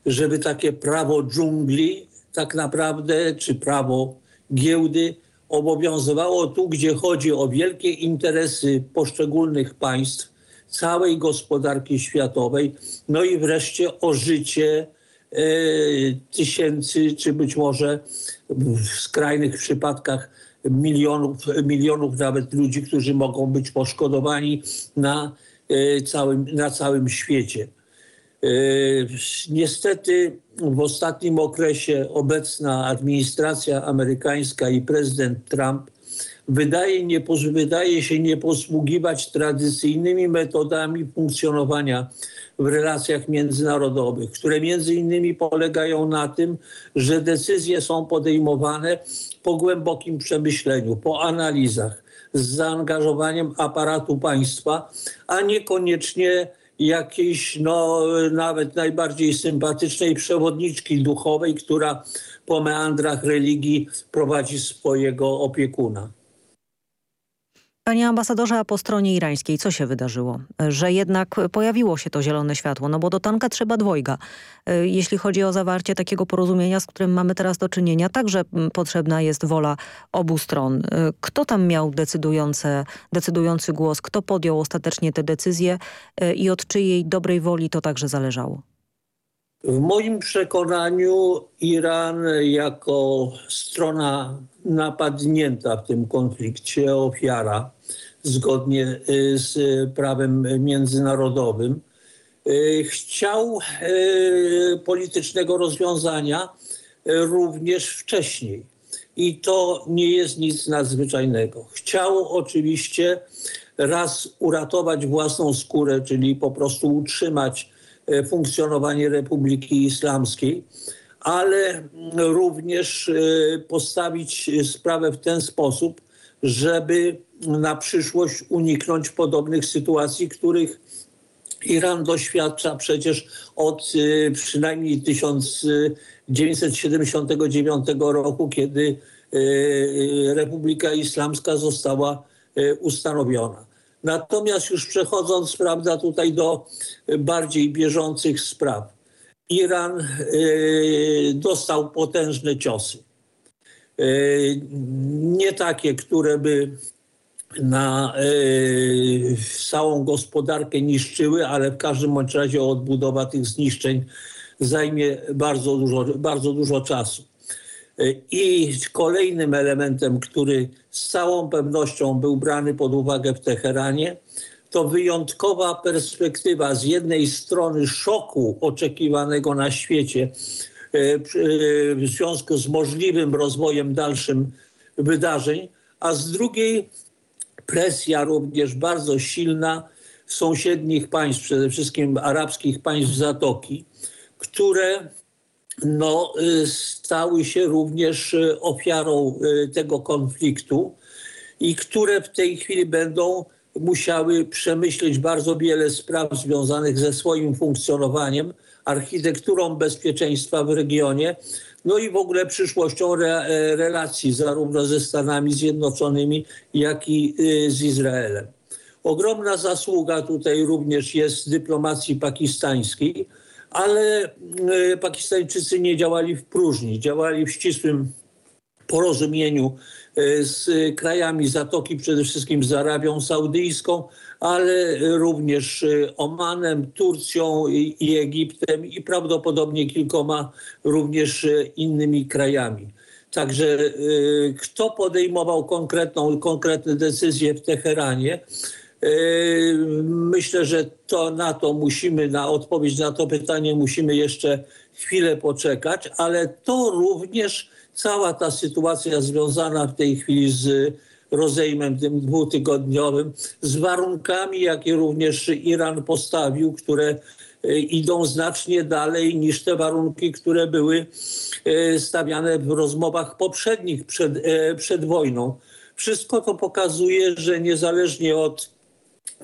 żeby takie prawo dżungli tak naprawdę, czy prawo giełdy obowiązywało tu, gdzie chodzi o wielkie interesy poszczególnych państw, całej gospodarki światowej, no i wreszcie o życie e, tysięcy, czy być może w skrajnych przypadkach milionów, milionów nawet ludzi, którzy mogą być poszkodowani na e, całym, na całym świecie. E, niestety w ostatnim okresie obecna administracja amerykańska i prezydent Trump wydaje, nie, wydaje się nie posługiwać tradycyjnymi metodami funkcjonowania w relacjach międzynarodowych, które między innymi polegają na tym, że decyzje są podejmowane po głębokim przemyśleniu, po analizach, z zaangażowaniem aparatu państwa, a niekoniecznie jakiejś no, nawet najbardziej sympatycznej przewodniczki duchowej, która po meandrach religii prowadzi swojego opiekuna. Panie ambasadorze, a po stronie irańskiej co się wydarzyło? Że jednak pojawiło się to zielone światło, no bo do tanka trzeba dwojga. Jeśli chodzi o zawarcie takiego porozumienia, z którym mamy teraz do czynienia, także potrzebna jest wola obu stron. Kto tam miał decydujące, decydujący głos? Kto podjął ostatecznie te decyzje i od czyjej dobrej woli to także zależało? W moim przekonaniu Iran jako strona napadnięta w tym konflikcie, ofiara, zgodnie y, z prawem międzynarodowym, y, chciał y, politycznego rozwiązania również wcześniej. I to nie jest nic nadzwyczajnego. Chciał oczywiście raz uratować własną skórę, czyli po prostu utrzymać funkcjonowanie Republiki Islamskiej, ale również postawić sprawę w ten sposób, żeby na przyszłość uniknąć podobnych sytuacji, których Iran doświadcza przecież od y, przynajmniej 1979 roku, kiedy Republika Islamska została ustanowiona. Natomiast już przechodząc prawda, tutaj do bardziej bieżących spraw. Iran dostał potężne ciosy. Nie takie, które by na y, całą gospodarkę niszczyły, ale w każdym razie odbudowa tych zniszczeń zajmie bardzo dużo, bardzo dużo czasu. Y, I kolejnym elementem, który z całą pewnością był brany pod uwagę w Teheranie, to wyjątkowa perspektywa z jednej strony szoku oczekiwanego na świecie w związku z możliwym rozwojem dalszym wydarzeń, a z drugiej presja również bardzo silna sąsiednich państw, przede wszystkim arabskich państw Zatoki, które no, y, stały się również y, ofiarą y, tego konfliktu i które w tej chwili będą musiały przemyśleć bardzo wiele spraw związanych ze swoim funkcjonowaniem, architekturą bezpieczeństwa w regionie, no i w ogóle przyszłością re, e, relacji zarówno ze Stanami Zjednoczonymi, jak i z Izraelem. Ogromna zasługa tutaj również jest dyplomacji pakistańskiej, ale y, Pakistańczycy nie działali w próżni, działali w ścisłym porozumieniu y, z krajami Zatoki, przede wszystkim z Arabią Saudyjską, ale również y, Omanem, Turcją i Egiptem i prawdopodobnie kilkoma również innymi krajami. Także kto podejmował konkretną, konkretne decyzje w Teheranie, Myślę, że to na to musimy, na odpowiedź na to pytanie musimy jeszcze chwilę poczekać, ale to również cała ta sytuacja związana w tej chwili z rozejmem tym dwutygodniowym, z warunkami, jakie również Iran postawił, które e, idą znacznie dalej niż te warunki, które były e, stawiane w rozmowach poprzednich przed, przed wojną. Wszystko to pokazuje, że niezależnie od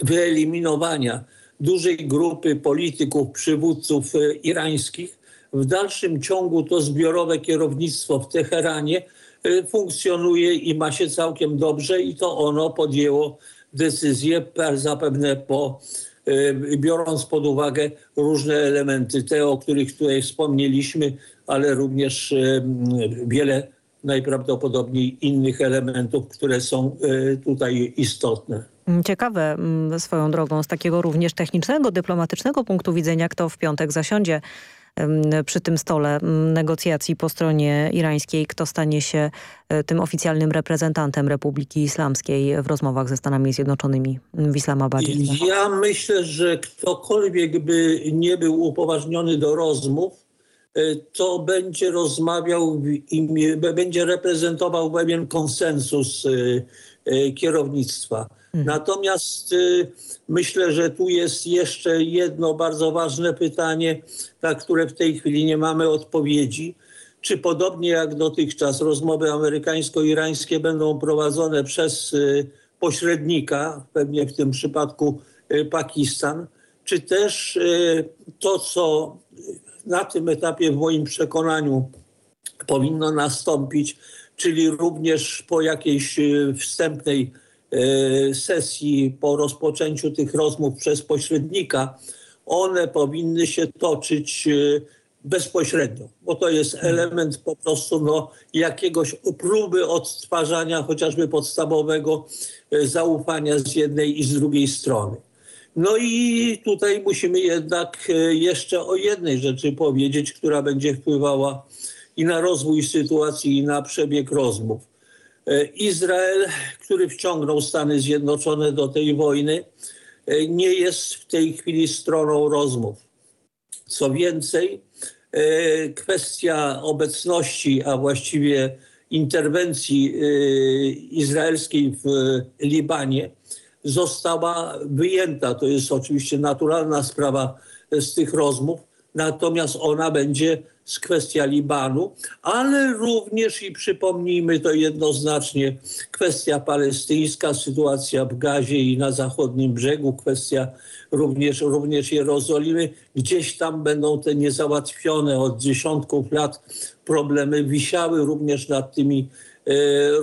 wyeliminowania dużej grupy polityków, przywódców irańskich, w dalszym ciągu to zbiorowe kierownictwo w Teheranie Y, funkcjonuje i ma się całkiem dobrze i to ono podjęło decyzję zapewne po y, biorąc pod uwagę różne elementy, te, o których tutaj wspomnieliśmy, ale również wiele najprawdopodobniej innych elementów, które są tutaj istotne. Ciekawe mm, swoją drogą z takiego również technicznego, dyplomatycznego punktu widzenia, kto w piątek zasiądzie przy tym stole negocjacji po stronie irańskiej, kto stanie się e, tym oficjalnym reprezentantem Republiki Islamskiej w rozmowach ze Stanami Zjednoczonymi w Islamabadzie? Ja myślę, że ktokolwiek by nie był upoważniony do rozmów, e, to będzie rozmawiał będzie reprezentował pewien konsensus e, kierownictwa. Mhm. Natomiast Myślę, że tu jest jeszcze jedno bardzo ważne pytanie, na które w tej chwili nie mamy odpowiedzi. Czy podobnie jak dotychczas rozmowy amerykańsko-irańskie będą prowadzone przez y, pośrednika, pewnie w tym przypadku y, Pakistan, czy też y, to, co na tym etapie w moim przekonaniu powinno nastąpić, czyli również po jakiejś wstępnej sesji po rozpoczęciu tych rozmów przez pośrednika, one powinny się toczyć e, bezpośrednio, bo to jest mhm. element po prostu no, jakiegoś próby odtwarzania chociażby podstawowego e, zaufania z jednej i z drugiej strony. No i tutaj musimy jednak jeszcze o jednej rzeczy powiedzieć, która będzie wpływała i na rozwój sytuacji, i na przebieg rozmów. Izrael, który wciągnął Stany Zjednoczone do tej wojny, nie jest w tej chwili stroną rozmów. Co więcej, e, kwestia obecności, a właściwie interwencji e, izraelskiej w Libanie została wyjęta. To jest oczywiście naturalna sprawa z tych rozmów, natomiast ona będzie z kwestia Libanu, ale również i przypomnijmy to jednoznacznie kwestia palestyńska, sytuacja w Gazie i na zachodnim brzegu, kwestia również, również Jerozolimy. Gdzieś tam będą te niezałatwione od dziesiątków lat problemy wisiały również nad tymi e,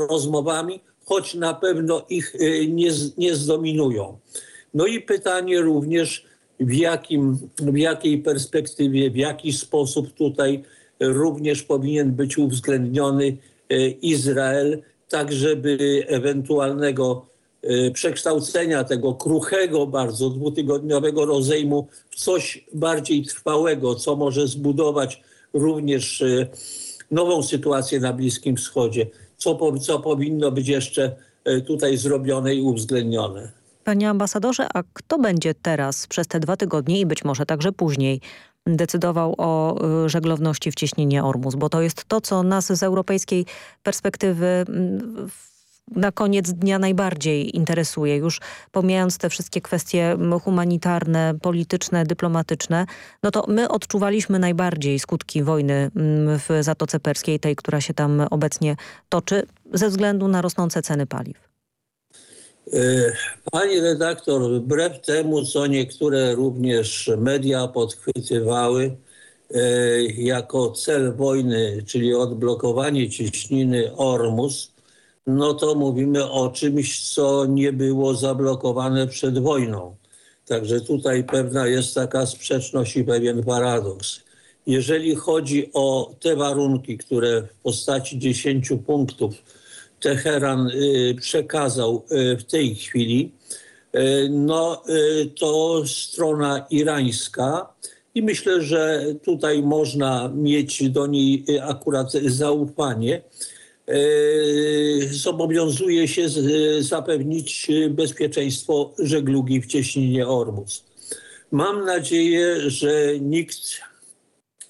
rozmowami, choć na pewno ich e, nie, nie zdominują. No i pytanie również, w, jakim, w jakiej perspektywie, w jaki sposób tutaj również powinien być uwzględniony e, Izrael, tak żeby ewentualnego e, przekształcenia tego kruchego, bardzo dwutygodniowego rozejmu w coś bardziej trwałego, co może zbudować również e, nową sytuację na Bliskim Wschodzie, co, co powinno być jeszcze tutaj zrobione i uwzględnione. Panie ambasadorze, a kto będzie teraz przez te dwa tygodnie i być może także później decydował o y, żeglowności w cieśninie Ormus? Bo to jest to, co nas z europejskiej perspektywy mm, na koniec dnia najbardziej interesuje. Już pomijając te wszystkie kwestie humanitarne, polityczne, dyplomatyczne, no to my odczuwaliśmy najbardziej skutki wojny mm, w Zatoce Perskiej, tej, która się tam obecnie toczy, ze względu na rosnące ceny paliw. E, pani redaktor, wbrew temu, co niektóre również media podchwytywały e, jako cel wojny, czyli odblokowanie cieśniny Ormus, no to mówimy o czymś, co nie było zablokowane przed wojną. Także tutaj pewna jest taka sprzeczność i pewien paradoks. Jeżeli chodzi o te warunki, które w postaci 10 punktów Teheran y, przekazał y, w tej chwili, y, no to strona irańska i myślę, że tutaj można mieć do niej akurat zaufanie. Zobowiązuje się zapewnić bezpieczeństwo żeglugi w cieśninie Ormus. Mam nadzieję, że nikt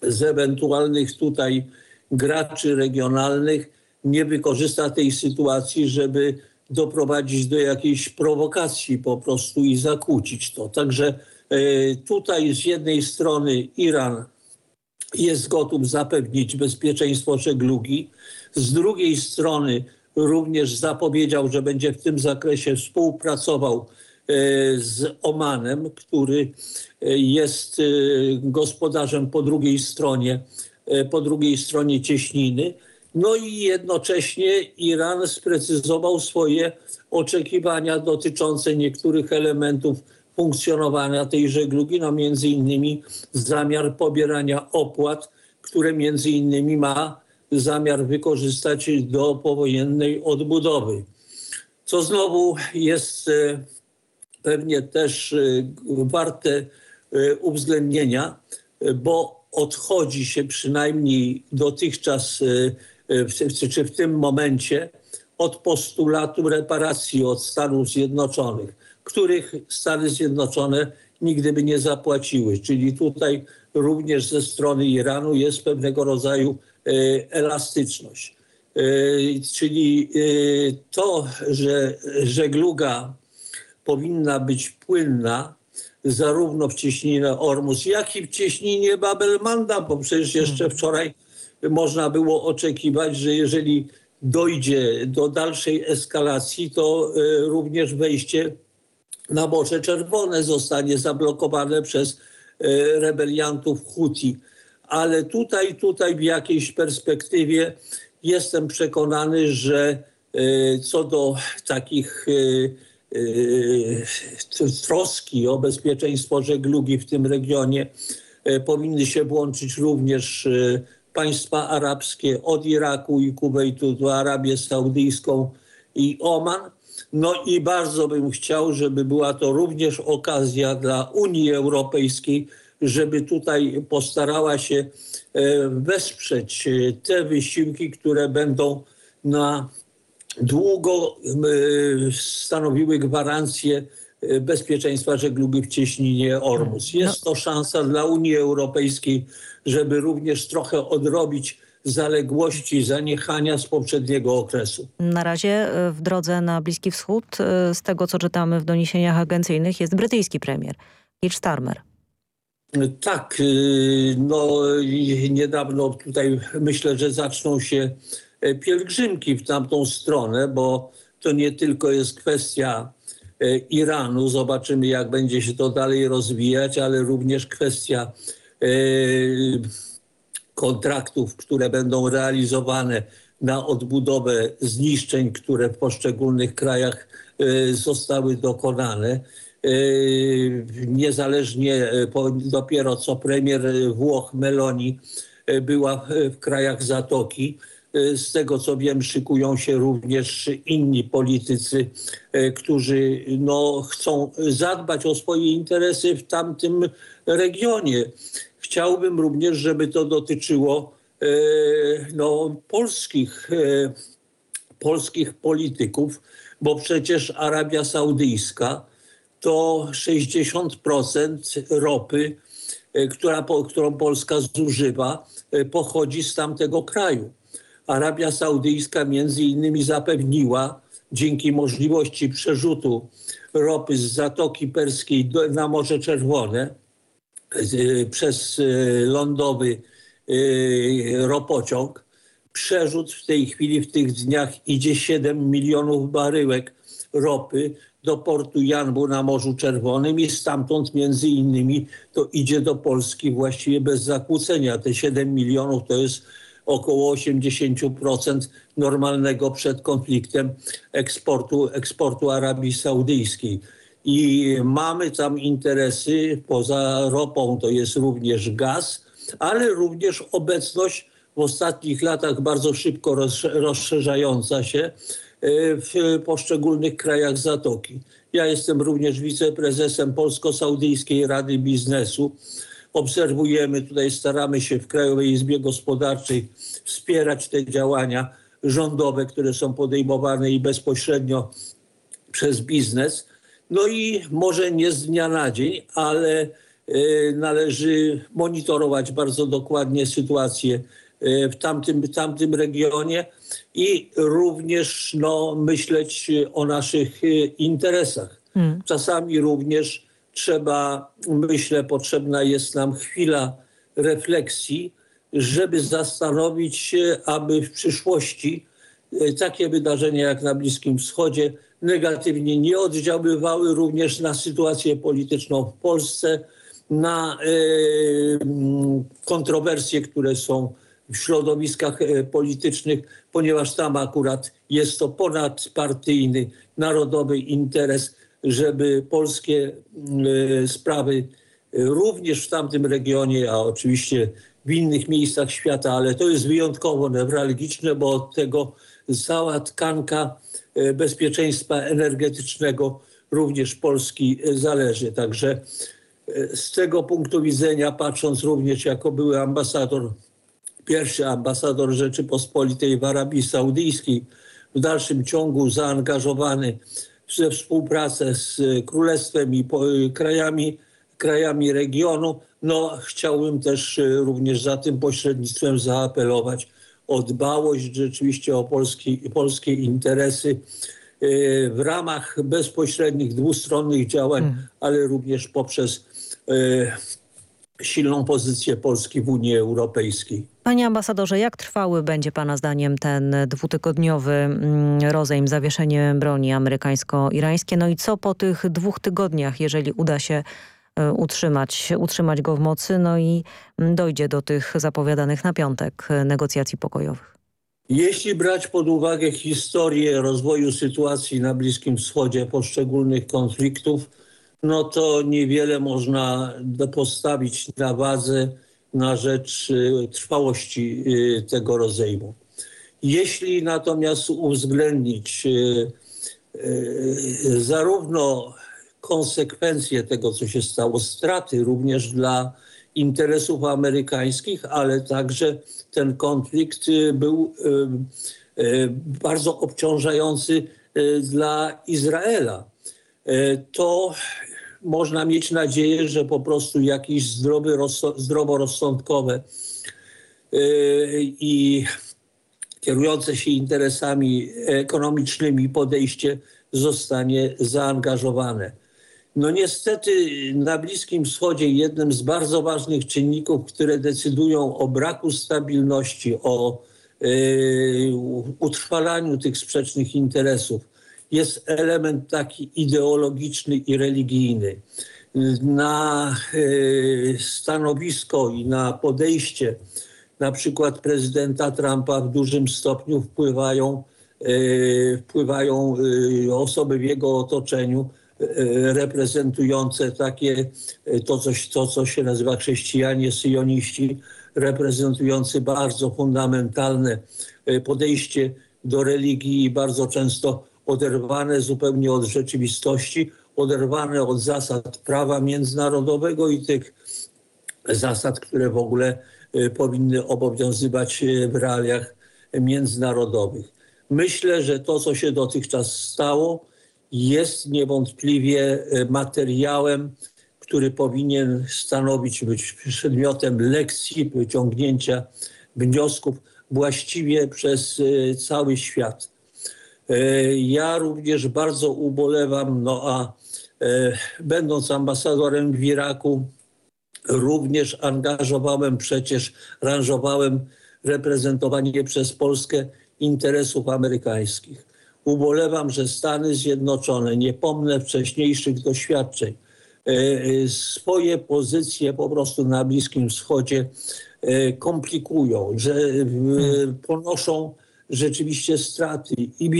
z ewentualnych tutaj graczy regionalnych nie wykorzysta tej sytuacji, żeby doprowadzić do jakiejś prowokacji po prostu i zakłócić to. Także e, tutaj z jednej strony Iran jest gotów zapewnić bezpieczeństwo żeglugi, z drugiej strony również zapowiedział, że będzie w tym zakresie współpracował e, z Omanem, który e, jest gospodarzem po drugiej stronie, po drugiej stronie cieśniny. No i jednocześnie Iran sprecyzował swoje oczekiwania dotyczące niektórych elementów funkcjonowania tej żeglugi, no między innymi zamiar pobierania opłat, które między innymi ma zamiar wykorzystać do powojennej odbudowy. Co znowu jest e, pewnie też e, warte e, uwzględnienia, bo odchodzi się przynajmniej dotychczas w, czy w tym momencie od postulatu reparacji od Stanów Zjednoczonych, których Stany Zjednoczone nigdy by nie zapłaciły. Czyli tutaj również ze strony Iranu jest pewnego rodzaju e, elastyczność. E, czyli to, że żegluga powinna być płynna, zarówno w cieśninie Ormus, jak i w cieśninie Babelmanda, bo przecież jeszcze hmm. wczoraj można było oczekiwać, że jeżeli dojdzie do dalszej eskalacji, to e, również wejście na Morze Czerwone zostanie zablokowane przez e, rebeliantów Huti. Ale tutaj, tutaj w jakiejś perspektywie jestem przekonany, że e, co do takich troski o bezpieczeństwo żeglugi w tym regionie powinny się włączyć również państwa arabskie od Iraku i Kuwejtu do Arabię Saudyjską i Oman. No i bardzo bym chciał, żeby była to również okazja dla Unii Europejskiej, żeby tutaj postarała się wesprzeć te wysiłki, które będą na długo stanowiły gwarancję bezpieczeństwa żeglugi w cieśninie Ormus. Jest to szansa dla Unii Europejskiej, żeby również trochę odrobić zaległości, zaniechania z poprzedniego okresu. Na razie w drodze na Bliski Wschód, z tego co czytamy w doniesieniach agencyjnych, jest brytyjski premier, Keir Starmer. Tak, no niedawno tutaj myślę, że zaczną się pielgrzymki w tamtą stronę, bo to nie tylko jest kwestia Iranu, zobaczymy jak będzie się to dalej rozwijać, ale również kwestia kontraktów, które będą realizowane na odbudowę zniszczeń, które w poszczególnych krajach zostały dokonane. Niezależnie dopiero co premier Włoch Meloni była w krajach Zatoki. Z tego co wiem szykują się również inni politycy, którzy no, chcą zadbać o swoje interesy w tamtym regionie. Chciałbym również, żeby to dotyczyło no, polskich, polskich polityków, bo przecież Arabia Saudyjska to 60% ropy, która, którą Polska zużywa, pochodzi z tamtego kraju. Arabia Saudyjska między innymi zapewniła dzięki możliwości przerzutu ropy z Zatoki Perskiej do, na Morze Czerwone przez lądowy ropociąg. Przerzut w tej chwili, w tych dniach idzie 7 milionów baryłek ropy do portu Janbu na Morzu Czerwonym i stamtąd między innymi to idzie do Polski właściwie bez zakłócenia. Te 7 milionów to jest około 80% normalnego przed konfliktem eksportu, eksportu Arabii Saudyjskiej. I mamy tam interesy, poza ropą to jest również gaz, ale również obecność w ostatnich latach bardzo szybko rozszerzająca się w poszczególnych krajach Zatoki. Ja jestem również wiceprezesem Polsko-Saudyjskiej Rady Biznesu. Obserwujemy tutaj, staramy się w Krajowej Izbie Gospodarczej wspierać te działania rządowe, które są podejmowane i bezpośrednio przez biznes. No i może nie z dnia na dzień, ale należy monitorować bardzo dokładnie sytuację w tamtym, w tamtym regionie i również no, myśleć o naszych interesach. Hmm. Czasami również trzeba, myślę, potrzebna jest nam chwila refleksji, żeby zastanowić się, aby w przyszłości takie wydarzenia jak na Bliskim Wschodzie negatywnie nie oddziaływały również na sytuację polityczną w Polsce, na kontrowersje, które są w środowiskach politycznych, ponieważ tam akurat jest to ponadpartyjny, narodowy interes, żeby polskie sprawy również w tamtym regionie, a oczywiście w innych miejscach świata, ale to jest wyjątkowo newralgiczne, bo od tego cała tkanka bezpieczeństwa energetycznego również Polski zależy. Także z tego punktu widzenia, patrząc również jako były ambasador, pierwszy ambasador Rzeczypospolitej w Arabii Saudyjskiej, w dalszym ciągu zaangażowany we współpracę z Królestwem i krajami, krajami regionu, no chciałbym też również za tym pośrednictwem zaapelować o dbałość rzeczywiście o polski, polskie interesy w ramach bezpośrednich, dwustronnych działań, hmm. ale również poprzez silną pozycję Polski w Unii Europejskiej. Panie ambasadorze, jak trwały będzie Pana zdaniem ten dwutygodniowy rozejm, zawieszenie broni amerykańsko-irańskie? No i co po tych dwóch tygodniach, jeżeli uda się utrzymać, utrzymać go w mocy, no i dojdzie do tych zapowiadanych na piątek negocjacji pokojowych? Jeśli brać pod uwagę historię rozwoju sytuacji na Bliskim Wschodzie, poszczególnych konfliktów, no to niewiele można postawić na wadze na rzecz trwałości tego rozejmu. Jeśli natomiast uwzględnić zarówno konsekwencje tego, co się stało, straty również dla interesów amerykańskich, ale także ten konflikt był bardzo obciążający dla Izraela. To można mieć nadzieję, że po prostu jakieś zdrowy, zdroworozsądkowe i kierujące się interesami ekonomicznymi podejście zostanie zaangażowane. No niestety na Bliskim Wschodzie jednym z bardzo ważnych czynników, które decydują o braku stabilności, o y, utrwalaniu tych sprzecznych interesów, jest element taki ideologiczny i religijny. Na y, stanowisko i na podejście na przykład prezydenta Trumpa w dużym stopniu wpływają, y, wpływają osoby w jego otoczeniu, reprezentujące takie, to, coś, to co się nazywa chrześcijanie, syjoniści, reprezentujący bardzo fundamentalne podejście do religii i bardzo często oderwane zupełnie od rzeczywistości, oderwane od zasad prawa międzynarodowego i tych zasad, które w ogóle powinny obowiązywać w realiach międzynarodowych. Myślę, że to, co się dotychczas stało, jest niewątpliwie materiałem, który powinien stanowić, być przedmiotem lekcji, wyciągnięcia wniosków właściwie przez cały świat. Ja również bardzo ubolewam, no a będąc ambasadorem w Iraku, również angażowałem przecież, ranżowałem reprezentowanie przez Polskę interesów amerykańskich. Ubolewam, że Stany Zjednoczone, nie pomnę wcześniejszych doświadczeń, swoje pozycje po prostu na Bliskim Wschodzie komplikują, że ponoszą rzeczywiście straty i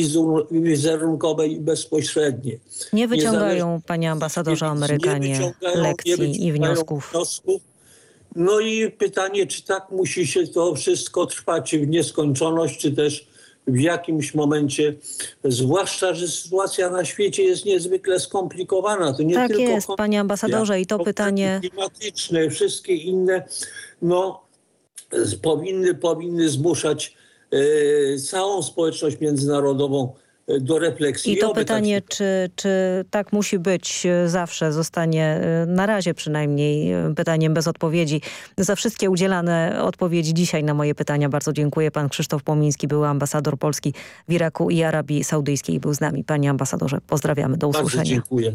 wizerunkowe i bezpośrednie. Nie wyciągają, panie ambasadorze, Amerykanie lekcji i wniosków. wniosków. No i pytanie, czy tak musi się to wszystko trwać w nieskończoność, czy też w jakimś momencie, zwłaszcza, że sytuacja na świecie jest niezwykle skomplikowana. To nie tak tylko jest, panie ambasadorze, i to pytanie... Klimatyczne, wszystkie inne, no, powinny, powinny zmuszać całą społeczność międzynarodową do refleksji. I to pytanie, czy, czy tak musi być zawsze, zostanie na razie przynajmniej pytaniem bez odpowiedzi. Za wszystkie udzielane odpowiedzi dzisiaj na moje pytania bardzo dziękuję. Pan Krzysztof Pomiński, był ambasador Polski w Iraku i Arabii Saudyjskiej był z nami. Panie ambasadorze, pozdrawiamy. Do usłyszenia. Bardzo dziękuję.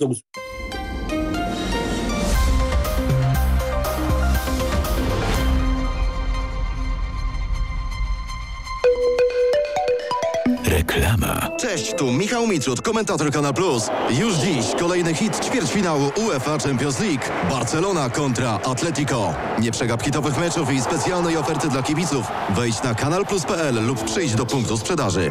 Do usłyszenia. Reklama. Cześć, tu Michał Mitrud, komentator Kanal Plus. Już dziś kolejny hit ćwierćfinału UEFA Champions League. Barcelona kontra Atletico. Nie przegap hitowych meczów i specjalnej oferty dla kibiców. Wejdź na kanalplus.pl lub przyjdź do punktu sprzedaży.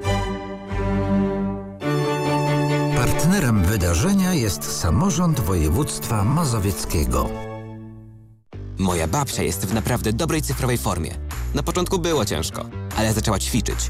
Partnerem wydarzenia jest samorząd województwa mazowieckiego. Moja babcia jest w naprawdę dobrej cyfrowej formie. Na początku było ciężko, ale zaczęła ćwiczyć.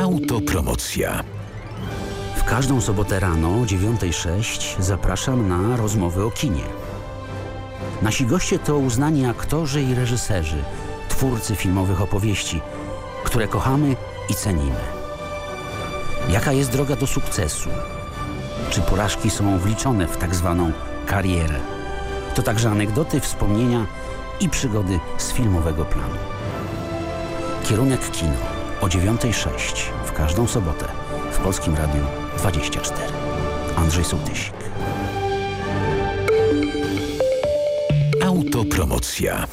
Autopromocja. W każdą sobotę rano o 9.06 zapraszam na rozmowy o kinie. Nasi goście to uznani aktorzy i reżyserzy, twórcy filmowych opowieści, które kochamy i cenimy. Jaka jest droga do sukcesu? Czy porażki są wliczone w tak zwaną karierę? To także anegdoty, wspomnienia i przygody z filmowego planu. Kierunek kino o 9.06 w każdą sobotę w Polskim Radiu 24. Andrzej Sołtysik. Autopromocja.